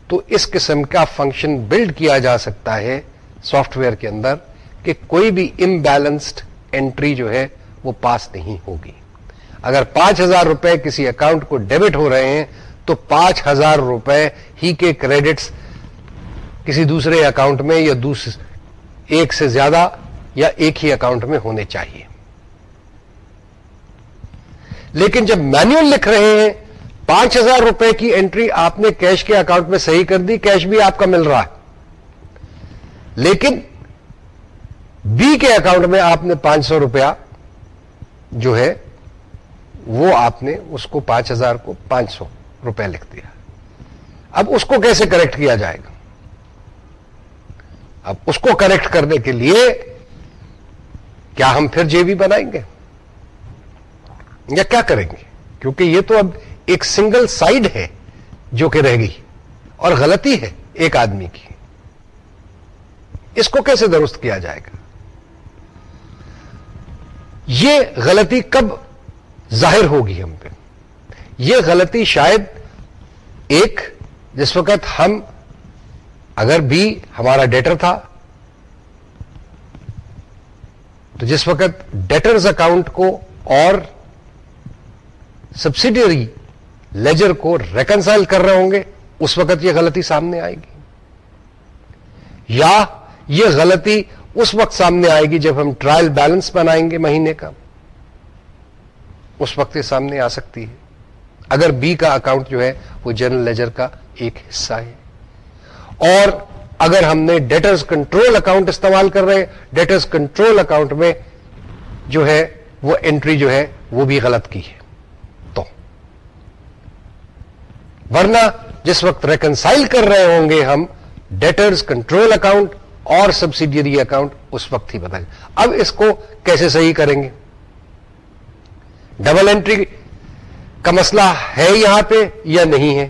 تو اس قسم کا فنکشن بلڈ کیا جا سکتا ہے۔ سافٹ ویئر کے اندر کہ کوئی بھی امبیلنسڈ انٹری جو ہے وہ پاس نہیں ہوگی۔ اگر پانچ ہزار روپے کسی اکاؤنٹ کو ڈیبٹ ہو رہے ہیں، تو پانچ ہزار روپے ہی کے کریڈٹس کسی دوسرے اکاؤنٹ میں یا دوسرے ایک سے زیادہ یا ایک ہی اکاؤنٹ میں ہونے چاہیے۔ لیکن جب مینوئل لکھ رہے ہیں، پانچ ہزار روپے کی انٹری آپ نے کیش کے اکاؤنٹ میں صحیح کر دی کیش بھی آپ کا مل رہا ہے۔ لیکن بی کے اکاؤنٹ میں آپ نے پانچ سو روپیہ جو ہے وہ آپ نے اس کو پانچ ہزار کو پانچ سو روپے لکھ دیا۔ اب اس کو کیسے کریکٹ کیا جائے گا؟ اب اس کو کریکٹ کرنے کے لیے کیا ہم پھر جے بی بنائیں گے؟ یا کیا کریں گے؟ کیونکہ یہ تو اب ایک سنگل سائڈ ہے جو کہ رہ گئی اور غلطی ہے ایک آدمی کی۔ اس کو کیسے درست کیا جائے گا؟ یہ غلطی کب ظاہر ہوگی ہم پہ؟ یہ غلطی شاید ایک جس وقت ہم اگر بھی ہمارا ڈیٹر تھا، تو جس وقت ڈیٹرز اکاؤنٹ کو اور سبسڈیری لیجر کو ریکنسائل کر رہے ہوں گے، اس وقت یہ غلطی سامنے آئے گی۔ یا یہ غلطی اس وقت سامنے آئے گی جب ہم ٹرائل بیلنس بنائیں گے مہینے کا۔ اس وقت یہ سامنے آ سکتی ہے۔ اگر بی کا اکاؤنٹ جو ہے وہ جنرل لیجر کا ایک حصہ ہے۔ اور اگر ہم نے ڈیٹرز کنٹرول اکاؤنٹ استعمال کر رہے ہیں ڈیٹرز کنٹرول اکاؤنٹ میں جو ہے وہ انٹری جو ہے وہ بھی غلط کی ہے۔ تو ورنہ جس وقت ریکنسائل کر رہے ہوں گے ہم ڈیٹرز کنٹرول اکاؤنٹ اور سبسیڈیری اکاؤنٹ اس وقت ہی بتائیں۔ اب اس کو کیسے صحیح کریں گے؟ ڈبل انٹری کا مسئلہ ہے یہاں پہ یا نہیں ہے؟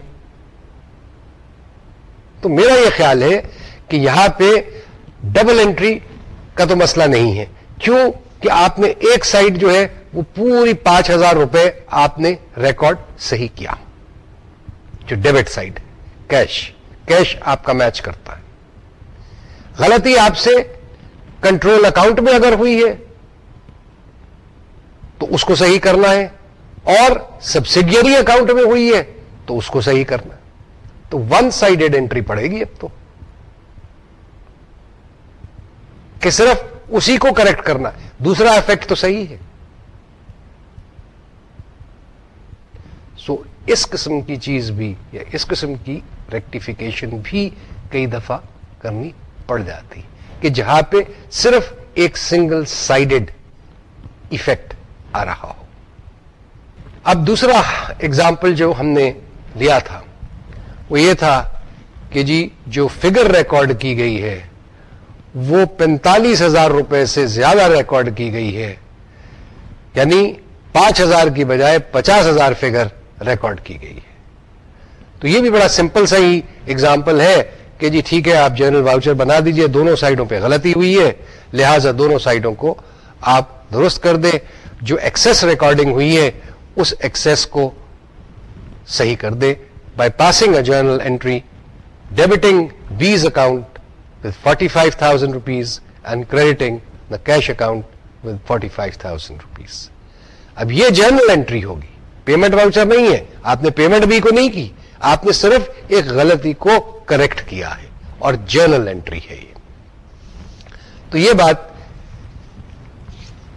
تو میرا یہ خیال ہے کہ یہاں پہ ڈبل انٹری کا تو مسئلہ نہیں ہے۔ کیوں کہ آپ نے ایک سائڈ جو ہے وہ پوری پانچ ہزار روپے آپ نے ریکارڈ صحیح کیا۔ جو ڈیبٹ سائڈ کیش کیش آپ کا میچ کرتا ہے۔ غلطی آپ سے کنٹرول اکاؤنٹ میں اگر ہوئی ہے، تو اس کو صحیح کرنا ہے، اور سبسڈیری اکاؤنٹ میں ہوئی ہے، تو اس کو صحیح کرنا تو ون سائڈیڈ انٹری پڑے گی اب تو۔ کہ صرف اسی کو کریکٹ کرنا ہے، دوسرا افیکٹ تو صحیح ہے۔ سو اس قسم کی چیز بھی یا اس قسم کی ریکٹیفیکیشن بھی کئی دفعہ کرنی پڑ جاتی کہ جہاں پہ صرف ایک سنگل سائڈڈ ایفیکٹ آ رہا ہو۔ اب دوسرا اگزامپل جو ہم نے لیا تھا، وہ یہ تھا کہ جی جو فگر ریکارڈ کی گئی ہے، وہ پینتالیس ہزار روپے سے زیادہ ریکارڈ کی گئی ہے۔ یعنی پانچ ہزار کی بجائے پچاس ہزار فگر ریکارڈ کی گئی ہے۔ تو یہ بھی بڑا سمپل سا ہی اگزامپل ہے۔ کہ جی ٹھیک ہے، آپ جنرل واؤچر بنا دیجیے، دونوں سائڈوں پہ غلطی ہوئی ہے، لہذا دونوں سائڈوں کو آپ درست کر دیں۔ جو ایکسس ریکارڈنگ ہوئی ہے، اس ایکسس کو صحیح کر دے by passing a journal entry debiting B's account with forty five thousand rupees and crediting the cash account with forty five thousand rupees اب یہ جرنل اینٹری ہوگی۔ پیمنٹ واؤچر نہیں ہے۔ آپ نے پیمنٹ بھی کو نہیں کی۔ آپ نے صرف ایک غلطی کو کریکٹ کیا ہے اور جرنل انٹری ہے یہ۔ تو یہ بات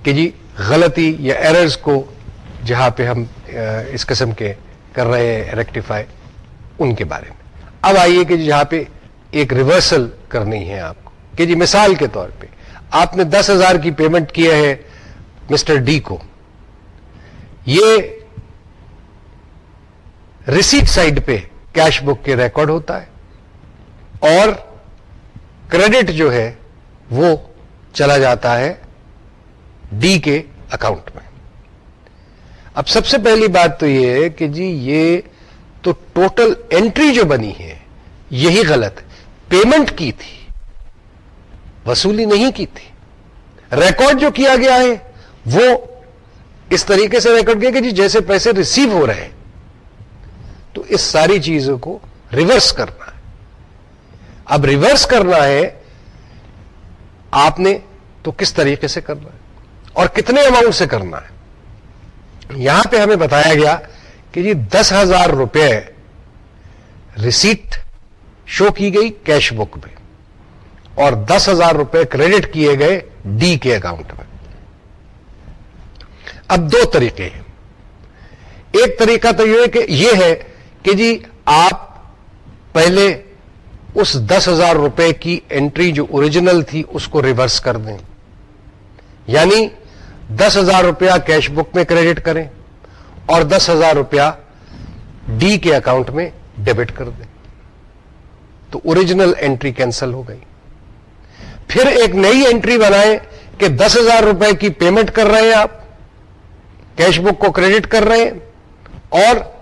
کہ جی غلطی یا ایررز کو جہاں پہ ہم اس قسم کے کر رہے ہیں ریکٹیفائی ان کے بارے میں۔ اب آئیے کہ جی جہاں پہ ایک ریورسل کرنی ہے آپ کو۔ کہ جی مثال کے طور پہ آپ نے دس ہزار کی پیمنٹ کیا ہے مسٹر ڈی کو۔ یہ ریسیٹ سائڈ پہ کیش بک کے ریکارڈ ہوتا ہے اور کریڈٹ جو ہے وہ چلا جاتا ہے ڈی کے اکاؤنٹ میں اب سب سے پہلی بات تو یہ ہے کہ جی یہ تو ٹوٹل انٹری جو بنی ہے یہی غلط پیمنٹ کی تھی وصولی نہیں کی تھی ریکارڈ جو کیا گیا ہے وہ اس طریقے سے ریکارڈ کیا کہ جی جیسے پیسے ریسیو ہو رہے ہیں تو اس ساری چیزوں کو ریورس کرنا ہے۔ اب ریورس کرنا ہے، آپ نے تو کس طریقے سے کرنا ہے؟ اور کتنے اماؤنٹ سے کرنا ہے؟ یہاں پہ ہمیں بتایا گیا کہ جی دس ہزار روپے ریسیٹ شو کی گئی کیش بک میں اور دس ہزار روپے کریڈٹ کیے گئے ڈی کے اکاؤنٹ میں۔ اب دو طریقے ہیں۔ ایک طریقہ تو یہ کہ یہ ہے کہ جی آپ پہلے اس دس ہزار روپے کی انٹری جو اوریجنل تھی اس کو ریورس کر دیں۔ یعنی دس ہزار روپیہ کیش بک میں کریڈٹ کریں اور دس ہزار روپیہ ڈی کے اکاؤنٹ میں ڈیبٹ کر دیں۔ تو اوریجنل انٹری کینسل ہو گئی۔ پھر ایک نئی انٹری بنائیں کہ دس ہزار روپے کی پیمنٹ کر رہے ہیں آپ۔ کیش بک کو کریڈٹ کر رہے ہیں اور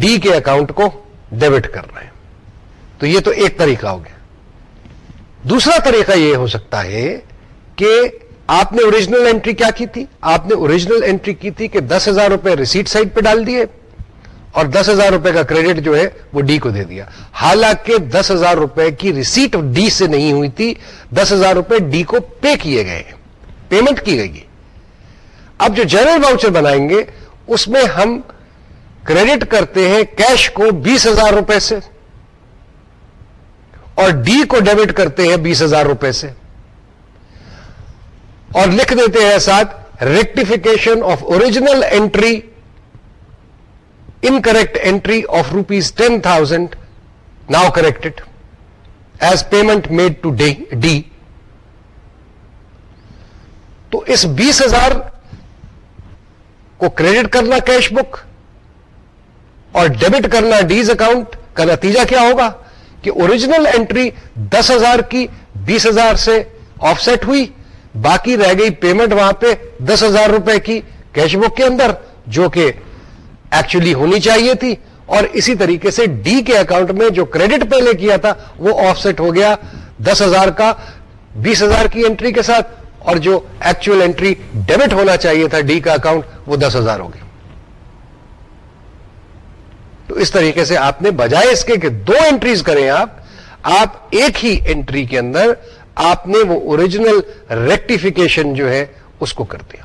ڈی کے اکاؤنٹ کو ڈیبٹ کر رہے ہیں۔ تو یہ تو ایک طریقہ ہو گیا۔ دوسرا طریقہ یہ ہو سکتا ہے کہ آپ نے اوریجنل انٹری کیا کی تھی؟ آپ نے اوریجنل انٹری کی تھی کہ دس ہزار روپے ریسیٹ سائٹ پہ ڈال دیے اور دس ہزار روپے کا کریڈٹ جو ہے وہ ڈی کو دے دیا۔ حالانکہ دس ہزار روپے کی ریسیٹ ڈی سے نہیں ہوئی تھی، دس ہزار روپے ڈی کو پے کیے گئے پیمنٹ کی گئی۔ اب جو جنرل واؤچر بنائیں گے، اس میں ہم کریڈٹ کرتے ہیں کیش کو بیس ہزار روپے سے اور ڈی کو ڈیبٹ کرتے ہیں بیس ہزار روپے سے اور لکھ دیتے ہیں ساتھ rectification of original entry in correct entry of rupees ten thousand now corrected, as payment made to D. تو اس بیس ہزار کو کریڈٹ کرنا کیش بک اور ڈیبٹ کرنا ڈیز اکاؤنٹ کا نتیجہ کیا ہوگا کہ اوریجنل انٹری دس ہزار کی بیس ہزار سے آف سیٹ ہوئی، باقی رہ گئی پیمنٹ وہاں پہ دس ہزار روپے کی کیش بک کے اندر، جو کہ ایکچولی ہونی چاہیے تھی۔ اور اسی طریقے سے ڈی کے اکاؤنٹ میں جو کریڈٹ پہلے کیا تھا، وہ آف سیٹ ہو گیا دس ہزار کا، بیس ہزار کی انٹری کے ساتھ۔ اور جو ایکچوئل انٹری ڈیبٹ ہونا چاہیے تھا ڈی کا اکاؤنٹ وہ دس ہزار ہو گیا۔ تو اس طریقے سے آپ نے بجائے اس کے کہ دو انٹریز کریں آپ آپ ایک ہی انٹری کے اندر آپ نے وہ اوریجنل ریکٹیفیکیشن جو ہے اس کو کر دیا۔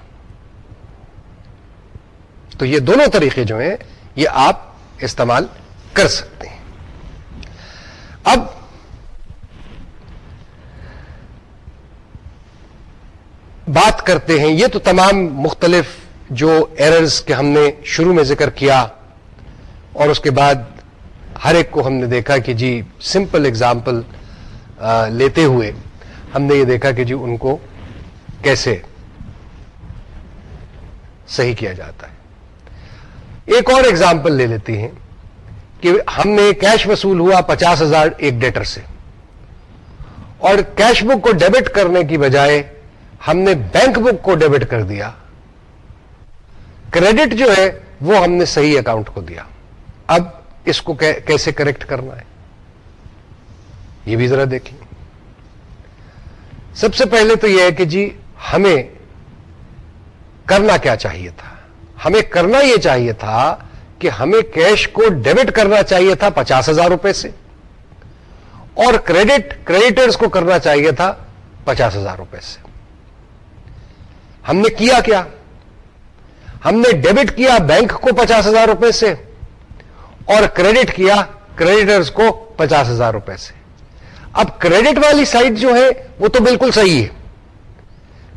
تو یہ دونوں طریقے جو ہیں، یہ آپ استعمال کر سکتے ہیں۔ اب، بات کرتے ہیں، یہ تو تمام مختلف جو ایررز کے ہم نے شروع میں ذکر کیا اور اس کے بعد ہر ایک کو ہم نے دیکھا کہ جی سمپل اگزامپل لیتے ہوئے ہم نے یہ دیکھا کہ جی ان کو کیسے صحیح کیا جاتا ہے۔ ایک اور ایگزامپل لے لیتی ہیں کہ ہم نے کیش وصول ہوا پچاس ہزار ایک ڈیٹر سے۔ اور کیش بک کو ڈیبٹ کرنے کی بجائے ہم نے بینک بک کو ڈیبٹ کر دیا۔ کریڈٹ جو ہے وہ ہم نے صحیح اکاؤنٹ کو دیا۔ اب اس کو کیسے کریکٹ کرنا ہے؟ یہ بھی ذرا دیکھیں سب سے پہلے تو یہ ہے کہ جی ہمیں کرنا کیا چاہیے تھا؟ ہمیں کرنا یہ چاہیے تھا کہ ہمیں کیش کو ڈیبٹ کرنا چاہیے تھا پچاس ہزار روپے سے، اور کریڈٹ کریڈیٹرز کو کرنا چاہیے تھا پچاس ہزار روپے سے۔ ہم نے کیا کیا؟ ہم نے ڈیبٹ کیا بینک کو پچاس ہزار روپے سے۔ اور کریڈٹ کیا کریڈیٹرز کو پچاس ہزار روپے سے۔ اب کریڈٹ والی سائڈ جو ہے وہ تو بالکل صحیح ہے۔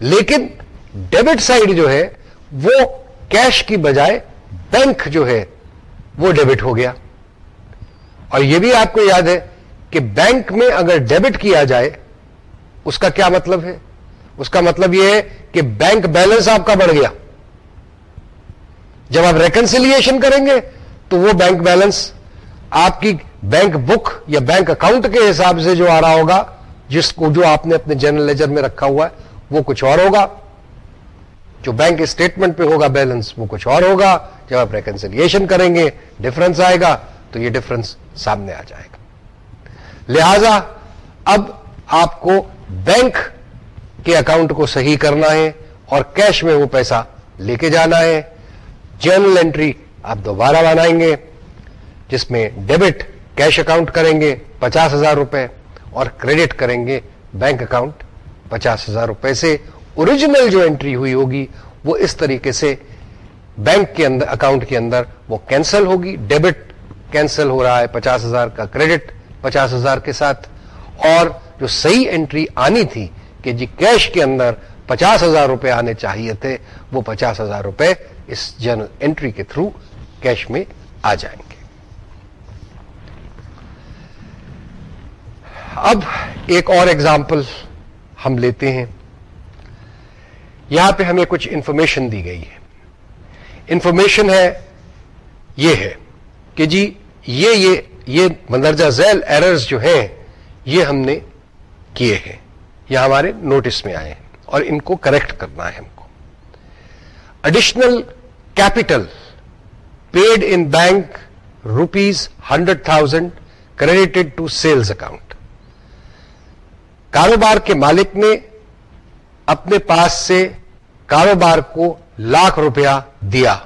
لیکن ڈیبٹ سائڈ جو ہے وہ کیش کی بجائے بینک جو ہے وہ ڈیبٹ ہو گیا۔ اور یہ بھی آپ کو یاد ہے کہ بینک میں اگر ڈیبٹ کیا جائے، اس کا کیا مطلب ہے؟ اس کا مطلب یہ ہے کہ بینک بیلنس آپ کا بڑھ گیا۔ جب آپ ریکنسیلشن کریں گے تو وہ بینک بیلنس آپ کی بینک بک یا بینک اکاؤنٹ کے حساب سے جو آ رہا ہوگا، جس کو جو آپ نے اپنے جنرل لیجر میں رکھا ہوا ہے، وہ کچھ اور ہوگا۔ جو بینک اسٹیٹمنٹ پہ ہوگا بیلنس، وہ کچھ اور ہوگا۔ جب آپ ریکنسیلیشن کریں گے ڈفرنس آئے گا، تو یہ ڈفرنس سامنے آ جائے گا۔ لہذا، اب آپ کو بینک کے اکاؤنٹ کو صحیح کرنا ہے اور کیش میں وہ پیسہ لے کے جانا ہے۔ جرنل انٹری آپ دوبارہ بنائیں گے، جس میں ڈیبٹ کیش اکاؤنٹ کریں گے پچاس ہزار روپے اور کریڈٹ کریں گے بینک اکاؤنٹ پچاس ہزار روپے سے۔ اوریجنل جو انٹری ہوئی ہوگی، وہ اس طریقے سے بینک کے اندر، اکاؤنٹ کے اندر وہ کینسل ہوگی۔ ڈیبٹ کینسل ہو رہا ہے پچاس ہزار کا کریڈٹ پچاس ہزار کے ساتھ۔ اور جو صحیح انٹری آنی تھی کہ جی کیش کے اندر پچاس ہزار روپے آنے چاہیے تھے، وہ پچاس ہزار روپے اس جنرل انٹری کے تھرو کیش میں آ جائیں گے۔ اب ایک اور ایگزامپل ہم لیتے ہیں۔ یہاں پہ ہمیں کچھ انفارمیشن دی گئی ہے۔ انفارمیشن ہے، یہ ہے کہ جی یہ یہ یہ مندرجہ ذیل ایررز جو ہیں، یہ ہم نے کیے ہیں۔ یہ ہمارے نوٹس میں آئے ہیں اور ان کو کریکٹ کرنا ہے ہم کو۔ Additional capital paid in bank rupees hundred thousand credited to sales account کاروبار کے مالک نے اپنے پاس سے کاروبار کو لاکھ روپیہ دیا۔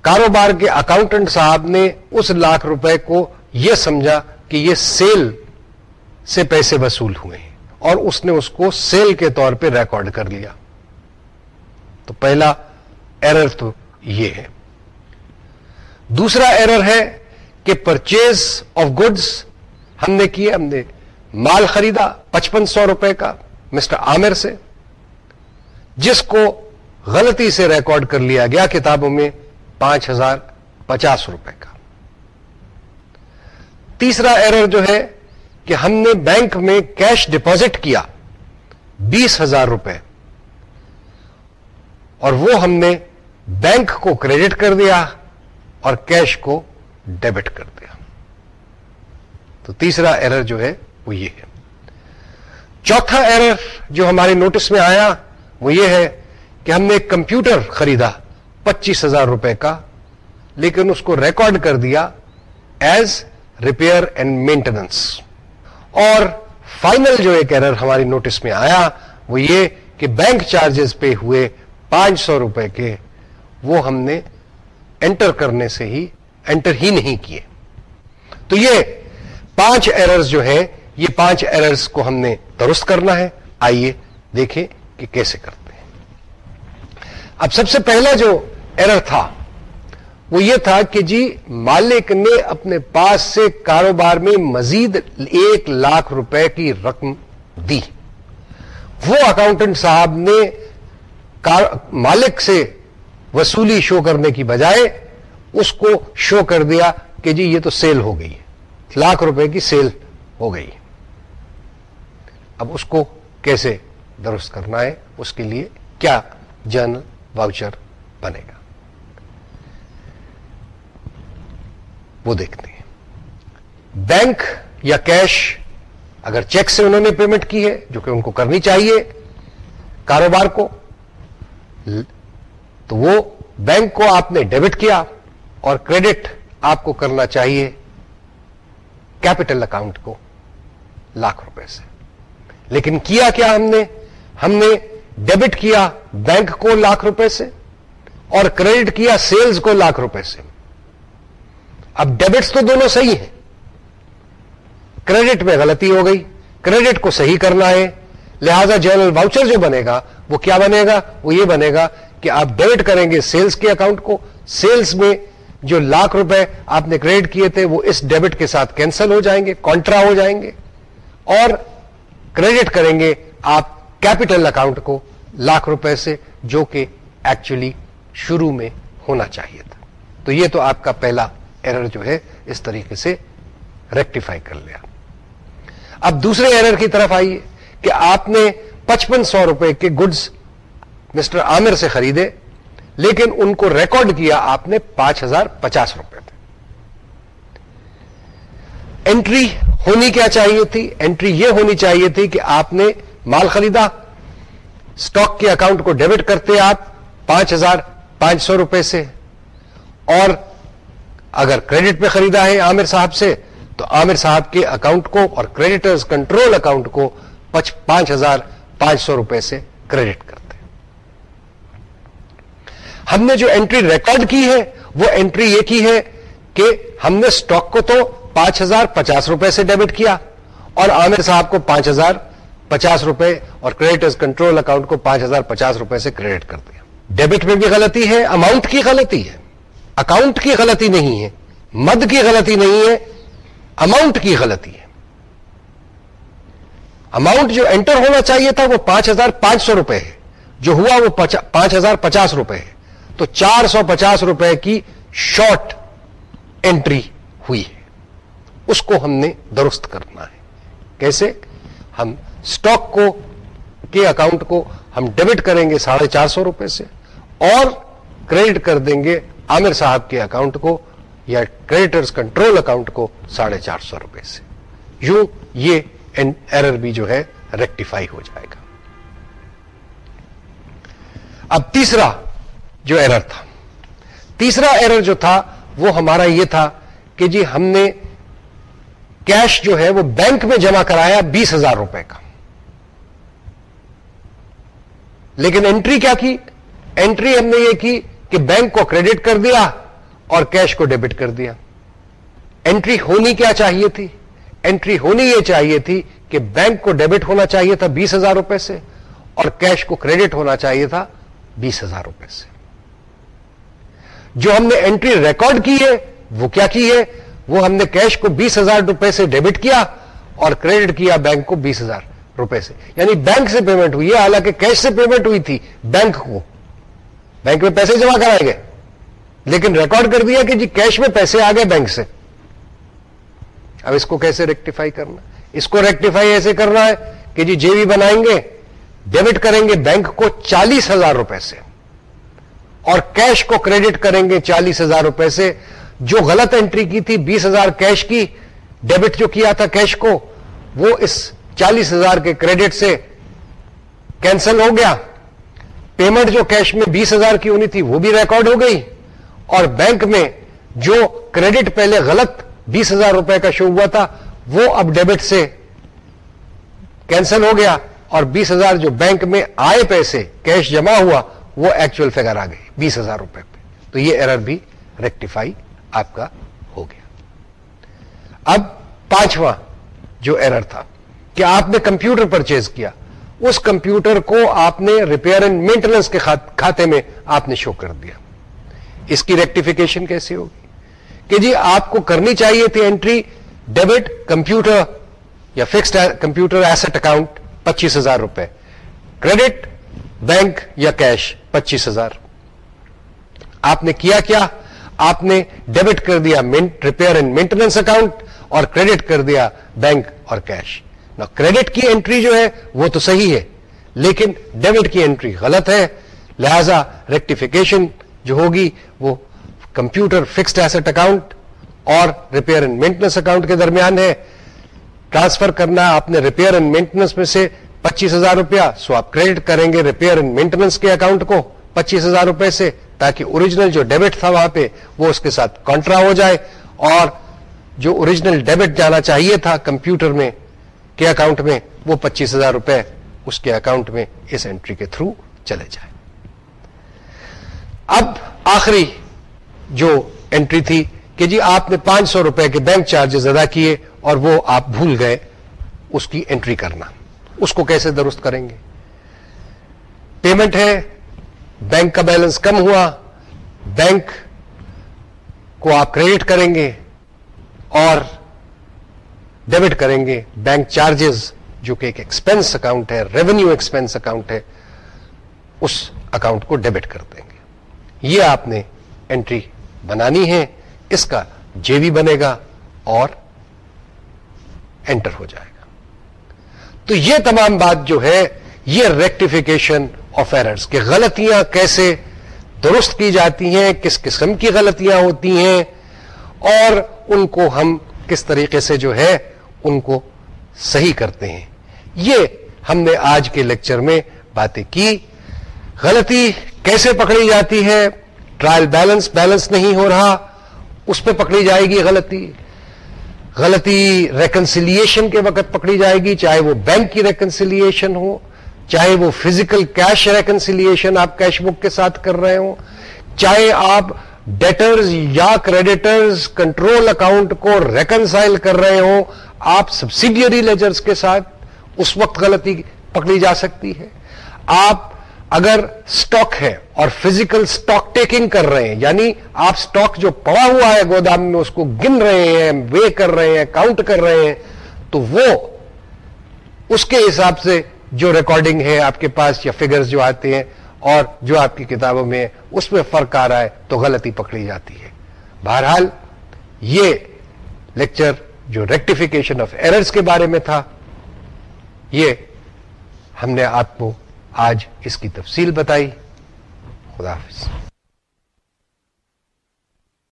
کاروبار کے اکاؤنٹنٹ صاحب نے اس لاکھ روپے کو یہ سمجھا کہ یہ سیل سے پیسے وصول ہوئے ہیں اور اس نے اس کو سیل کے طور پہ ریکارڈ کر لیا۔ تو پہلا ایرر تو یہ ہے۔ دوسرا ایرر ہے کہ پرچیز آف گڈس ہم نے کیے ہم نے مال خریدا پچپن سو روپے کا مسٹر عامر سے، جس کو غلطی سے ریکارڈ کر لیا گیا کتابوں میں پانچ ہزار پچاس روپے کا۔ تیسرا ایرر جو ہے کہ ہم نے بینک میں کیش ڈپازٹ کیا، بیس ہزار روپے۔ اور وہ ہم نے بینک کو کریڈٹ کر دیا اور کیش کو ڈیبٹ کر دیا۔ تو تیسرا ایرر جو ہے وہ یہ ہے۔ چوتھا ایرر جو ہمارے نوٹس میں آیا وہ یہ ہے کہ ہم نے ایک کمپیوٹر خریدا پچیس ہزار روپے کا، لیکن اس کو ریکارڈ کر دیا ایز ریپیئر اینڈ مینٹیننس۔ اور فائنل جو ایک ایرر ہماری نوٹس میں آیا وہ یہ کہ بینک چارجز پہ ہوئے پانچ سو روپے کے وہ ہم نے انٹر کرنے سے ہی انٹر ہی نہیں کیے۔ تو یہ پانچ ایررز جو ہیں، یہ پانچ ایررز کو ہم نے درست کرنا ہے۔ آئیے دیکھیں کہ کیسے کرتے ہیں۔ اب سب سے پہلا جو ایرر تھا، وہ یہ تھا کہ جی مالک نے اپنے پاس سے کاروبار میں مزید ایک لاکھ روپے کی رقم دی۔ وہ اکاؤنٹنٹ صاحب نے مالک سے وصولی شو کرنے کی بجائے اس کو شو کر دیا کہ جی یہ تو سیل ہو گئی لاکھ روپے کی سیل ہو گئی۔ اب اس کو کیسے درست کرنا ہے؟ اس کے لیے کیا جرنل واؤچر بنے گا؟ وہ دیکھتے ہیں۔ بینک یا کیش اگر چیک سے انہوں نے پیمنٹ کی ہے، جو کہ ان کو کرنی چاہیے کاروبار کو تو وہ بینک کو آپ نے ڈیبٹ کیا اور کریڈٹ آپ کو کرنا چاہیے کیپٹل اکاؤنٹ کو لاکھ روپے سے۔ لیکن کیا کیا ہم نے؟ ہم نے ڈیبٹ کیا بینک کو لاکھ روپے سے اور کریڈٹ کیا سیلز کو لاکھ روپے سے۔ اب ڈیبٹس تو دونوں صحیح ہیں۔ کریڈٹ میں غلطی ہو گئی۔ کریڈٹ کو صحیح کرنا ہے۔ لہذا جنرل واؤچر جو بنے گا وہ کیا بنے گا؟ وہ یہ بنے گا کہ آپ ڈیبٹ کریں گے سیلز کے اکاؤنٹ کو. سیلز میں جو لاکھ روپے آپ نے کریڈٹ کیے تھے وہ اس ڈیبٹ کے ساتھ کینسل ہو جائیں گے کانٹرا ہو جائیں گے اور کریڈٹ کریں گے آپ کیپٹل اکاؤنٹ کو لاکھ روپے سے جو کہ ایکچولی شروع میں ہونا چاہیے تھا. تو یہ تو آپ کا پہلا ایرر جو ہے اس طریقے سے ریکٹیفائی کر لیا. اب دوسرے ایرر کی طرف آئیے کہ آپ نے پچپن سو روپے کے گڈز مسٹر عامر سے خریدے، لیکن ان کو ریکارڈ کیا آپ نے پانچ ہزار پچاس روپے تھے انٹری ہونی کیا چاہیے تھی؟ انٹری یہ ہونی چاہیے تھی کہ آپ نے مال خریدا اسٹاک کے اکاؤنٹ کو ڈیبٹ کرتے آپ پانچ ہزار پانچ سو روپے سے۔ اور اگر کریڈٹ پہ خریدا ہے عامر صاحب سے، تو عامر صاحب کے اکاؤنٹ کو اور کریڈیٹرز کنٹرول اکاؤنٹ کو پانچ ہزار پانچ سو روپے سے کریڈٹ کرتے ہم نے جو انٹری ریکارڈ کی ہے، وہ انٹری یہ کی ہے کہ ہم نے اسٹاک کو تو پانچ ہزار پچاس روپے سے ڈیبٹ کیا اور عامر صاحب کو پانچ ہزار پچاس روپے اور کریڈیٹرز کنٹرول اکاؤنٹ کو پانچ ہزار پچاس روپے سے کریڈٹ کر دیا۔ ڈیبٹ میں بھی غلطی ہے اماؤنٹ کی غلطی ہے۔ اکاؤنٹ کی غلطی نہیں ہے، مد کی غلطی نہیں ہے اماؤنٹ کی غلطی ہے۔ اماؤنٹ جو انٹر ہونا چاہیے تھا وہ پانچ ہزار پانچ سو روپے ہے، جو ہوا وہ پانچ ہزار پچاس روپے ہے۔ تو چار سو پچاس روپے کی شارٹ انٹری ہوئی ہے۔ اس کو ہم نے درست کرنا ہے۔ کیسے؟ ہم اسٹاک کو، کے اکاؤنٹ کو ہم ڈیبٹ کریں گے ساڑھے چار سو روپے سے اور کریڈٹ کر دیں گے عامر صاحب کے اکاؤنٹ کو یا کریڈیٹرز کنٹرول اکاؤنٹ کو ساڑھے چار سو روپے سے۔ یوں یہ ایرر بھی جو ہے ریکٹیفائی ہو جائے گا۔ اب تیسرا جو ایرر تھا۔ تیسرا ایرر جو تھا وہ ہمارا یہ تھا کہ جی ہم نے کیش جو ہے وہ بینک میں جمع کرایا بیس ہزار روپے کا۔ لیکن انٹری کیا کی؟ انٹری ہم نے یہ کی کہ بینک کو کریڈٹ کر دیا اور کیش کو ڈیبٹ کر دیا۔ انٹری ہونی کیا چاہیے تھی؟ انٹری ہونی یہ چاہیے تھی کہ بینک کو ڈیبٹ ہونا چاہیے تھا بیس ہزار روپے سے اور کیش کو کریڈٹ ہونا چاہیے تھا بیس ہزار روپے سے۔ جو ہم نے انٹری ریکارڈ کی ہے، وہ کیا کی ہے؟ وہ ہم نے کیش کو بیس ہزار روپے سے ڈیبٹ کیا اور کریڈٹ کیا بینک کو بیس ہزار روپے سے۔ یعنی بینک سے پیمنٹ ہوئی ہے، حالانکہ کیش سے پیمنٹ ہوئی تھی بینک کو۔ بینک میں پیسے جمع کرائے گئے۔ لیکن ریکارڈ کر دیا کہ جی کیش میں پیسے آ گئے بینک سے۔ اب اس کو کیسے ریکٹیفائی کرنا؟ اس کو ریکٹیفائی ایسے کرنا ہے کہ جی جے بنائیں گے ڈیبٹ کریں گے بینک کو چالیس ہزار روپے سے۔ اور کیش کو کریڈٹ کریں گے چالیس ہزار روپے سے، جو غلط انٹری کی تھی، بیس ہزار کیش کی ڈیبٹ جو کیا تھا کیش کو، وہ اس چالیس ہزار کے کریڈٹ سے کینسل ہو گیا۔ پیمنٹ جو کیش میں بیس ہزار کی ہونی تھی، وہ بھی ریکارڈ ہو گئی۔ اور بینک میں جو کریڈٹ پہلے غلط بیس ہزار روپے کا شو ہوا تھا، وہ اب ڈیبٹ سے کینسل ہو گیا۔ اور بیس ہزار جو بینک میں آئے پیسے کیش جمع ہوا وہ ایکچوئل فگر آ گئی، بیس ہزار روپے پہ۔ تو یہ ایرر بھی ریکٹیفائی آپ کا ہو گیا۔ اب پانچواں جو ایرر تھا، کہ آپ نے کمپیوٹر پرچیز کیا۔ اس کمپیوٹر کو آپ نے ریپیئر اینڈ مینٹیننس کے کھاتے میں آپ نے شو کر دیا۔ اس کی ریکٹیفیکیشن کیسے ہوگی؟ کہ جی آپ کو کرنی چاہیے تھی انٹری ڈیبٹ کمپیوٹر یا فکسڈ کمپیوٹر ایسٹ اکاؤنٹ پچیس ہزار روپے۔ کریڈٹ بینک یا کیش پچیس ہزار۔ آپ نے کیا کیا؟ آپ نے ڈیبٹ کر دیا ریپیئر اینڈ مینٹیننس اکاؤنٹ اور کریڈٹ کر دیا بینک اور کیش۔ کریڈٹ کی انٹری جو ہے وہ تو صحیح ہے، لیکن ڈیبٹ کی انٹری غلط ہے۔ لہذا ریکٹیفیکیشن جو ہوگی وہ کمپیوٹر فکسڈ ایسٹ اکاؤنٹ اور ریپیئر اینڈ مینٹنس اکاؤنٹ کے درمیان ہے۔ ٹرانسفر کرنا آپ نے ریپیئر اینڈ مینٹنس میں سے پچیس ہزار روپیہ۔ سو آپ کریڈٹ کریں گے ریپیئر اینڈ مینٹنس کے اکاؤنٹ کو پچیس ہزار روپے سے، تاکہ اوریجنل جو ڈیبٹ تھا وہاں پہ وہ اس کے ساتھ کانٹرا ہو جائے۔ اور جو اوریجنل ڈیبٹ جانا چاہیے تھا کمپیوٹر میں کے اکاؤنٹ میں، وہ پچیس ہزار روپے اس کے اکاؤنٹ میں اس انٹری کے تھرو چلے جائے۔ اب آخری جو انٹری تھی کہ جی آپ نے پانچ سو روپے کے بینک چارجز ادا کیے اور وہ آپ بھول گئے، اس کی انٹری کرنا۔ اس کو کیسے درست کریں گے؟ پیمنٹ ہے بینک کا بیلنس کم ہوا بینک کو آپ کریڈٹ کریں گے اور ڈیبٹ کریں گے۔ بینک چارجز جو کہ ایک ایکسپینس اکاؤنٹ ہے ریونیو ایکسپینس اکاؤنٹ ہے، اس اکاؤنٹ کو ڈیبٹ کر دیں گے۔ یہ آپ نے انٹری بنانی ہے، اس کا جے بھی بنے گا اور انٹر ہو جائے۔ گا تو یہ تمام بات جو ہے، یہ ریکٹیفیکیشن آف ایررز کہ غلطیاں کیسے درست کی جاتی ہیں، کس قسم کی غلطیاں ہوتی ہیں، اور ان کو ہم کس طریقے سے جو ہے، ان کو صحیح کرتے ہیں۔ یہ ہم نے آج کے لیکچر میں باتیں کی۔ غلطی کیسے پکڑی جاتی ہے؟ ٹرائل بیلنس بیلنس نہیں ہو رہا۔ اس پہ پکڑی جائے گی غلطی۔ غلطی ریکنسیلیشن کے وقت پکڑی جائے گی، چاہے وہ بینک کی ریکنسیلیشن ہو، چاہے وہ فزیکل کیش ریکنسیلیشن آپ کیش بک کے ساتھ کر رہے ہوں، چاہے آپ ڈیٹرز یا کریڈیٹرز کنٹرول اکاؤنٹ کو ریکنسائل کر رہے ہوں، آپ سبسیڈیری لیجرز کے ساتھ، اس وقت غلطی پکڑی جا سکتی ہے۔ آپ اگر سٹاک ہے اور فزیکل سٹاک ٹیکنگ کر رہے ہیں یعنی آپ سٹاک جو پڑا ہوا ہے گودام میں، اس کو گن رہے ہیں وے کر رہے ہیں کاؤنٹ کر رہے ہیں، تو وہ اس کے حساب سے جو ریکارڈنگ ہے آپ کے پاس یا فگرز جو آتے ہیں اور جو آپ کی کتابوں میں اس میں فرق آ رہا ہے، تو غلطی پکڑی جاتی ہے۔ بہرحال، یہ لیکچر جو ریکٹیفیکیشن آف ایررز کے بارے میں تھا، یہ ہم نے آپ کو آج اس کی تفصیل بتائی. خدا حافظ.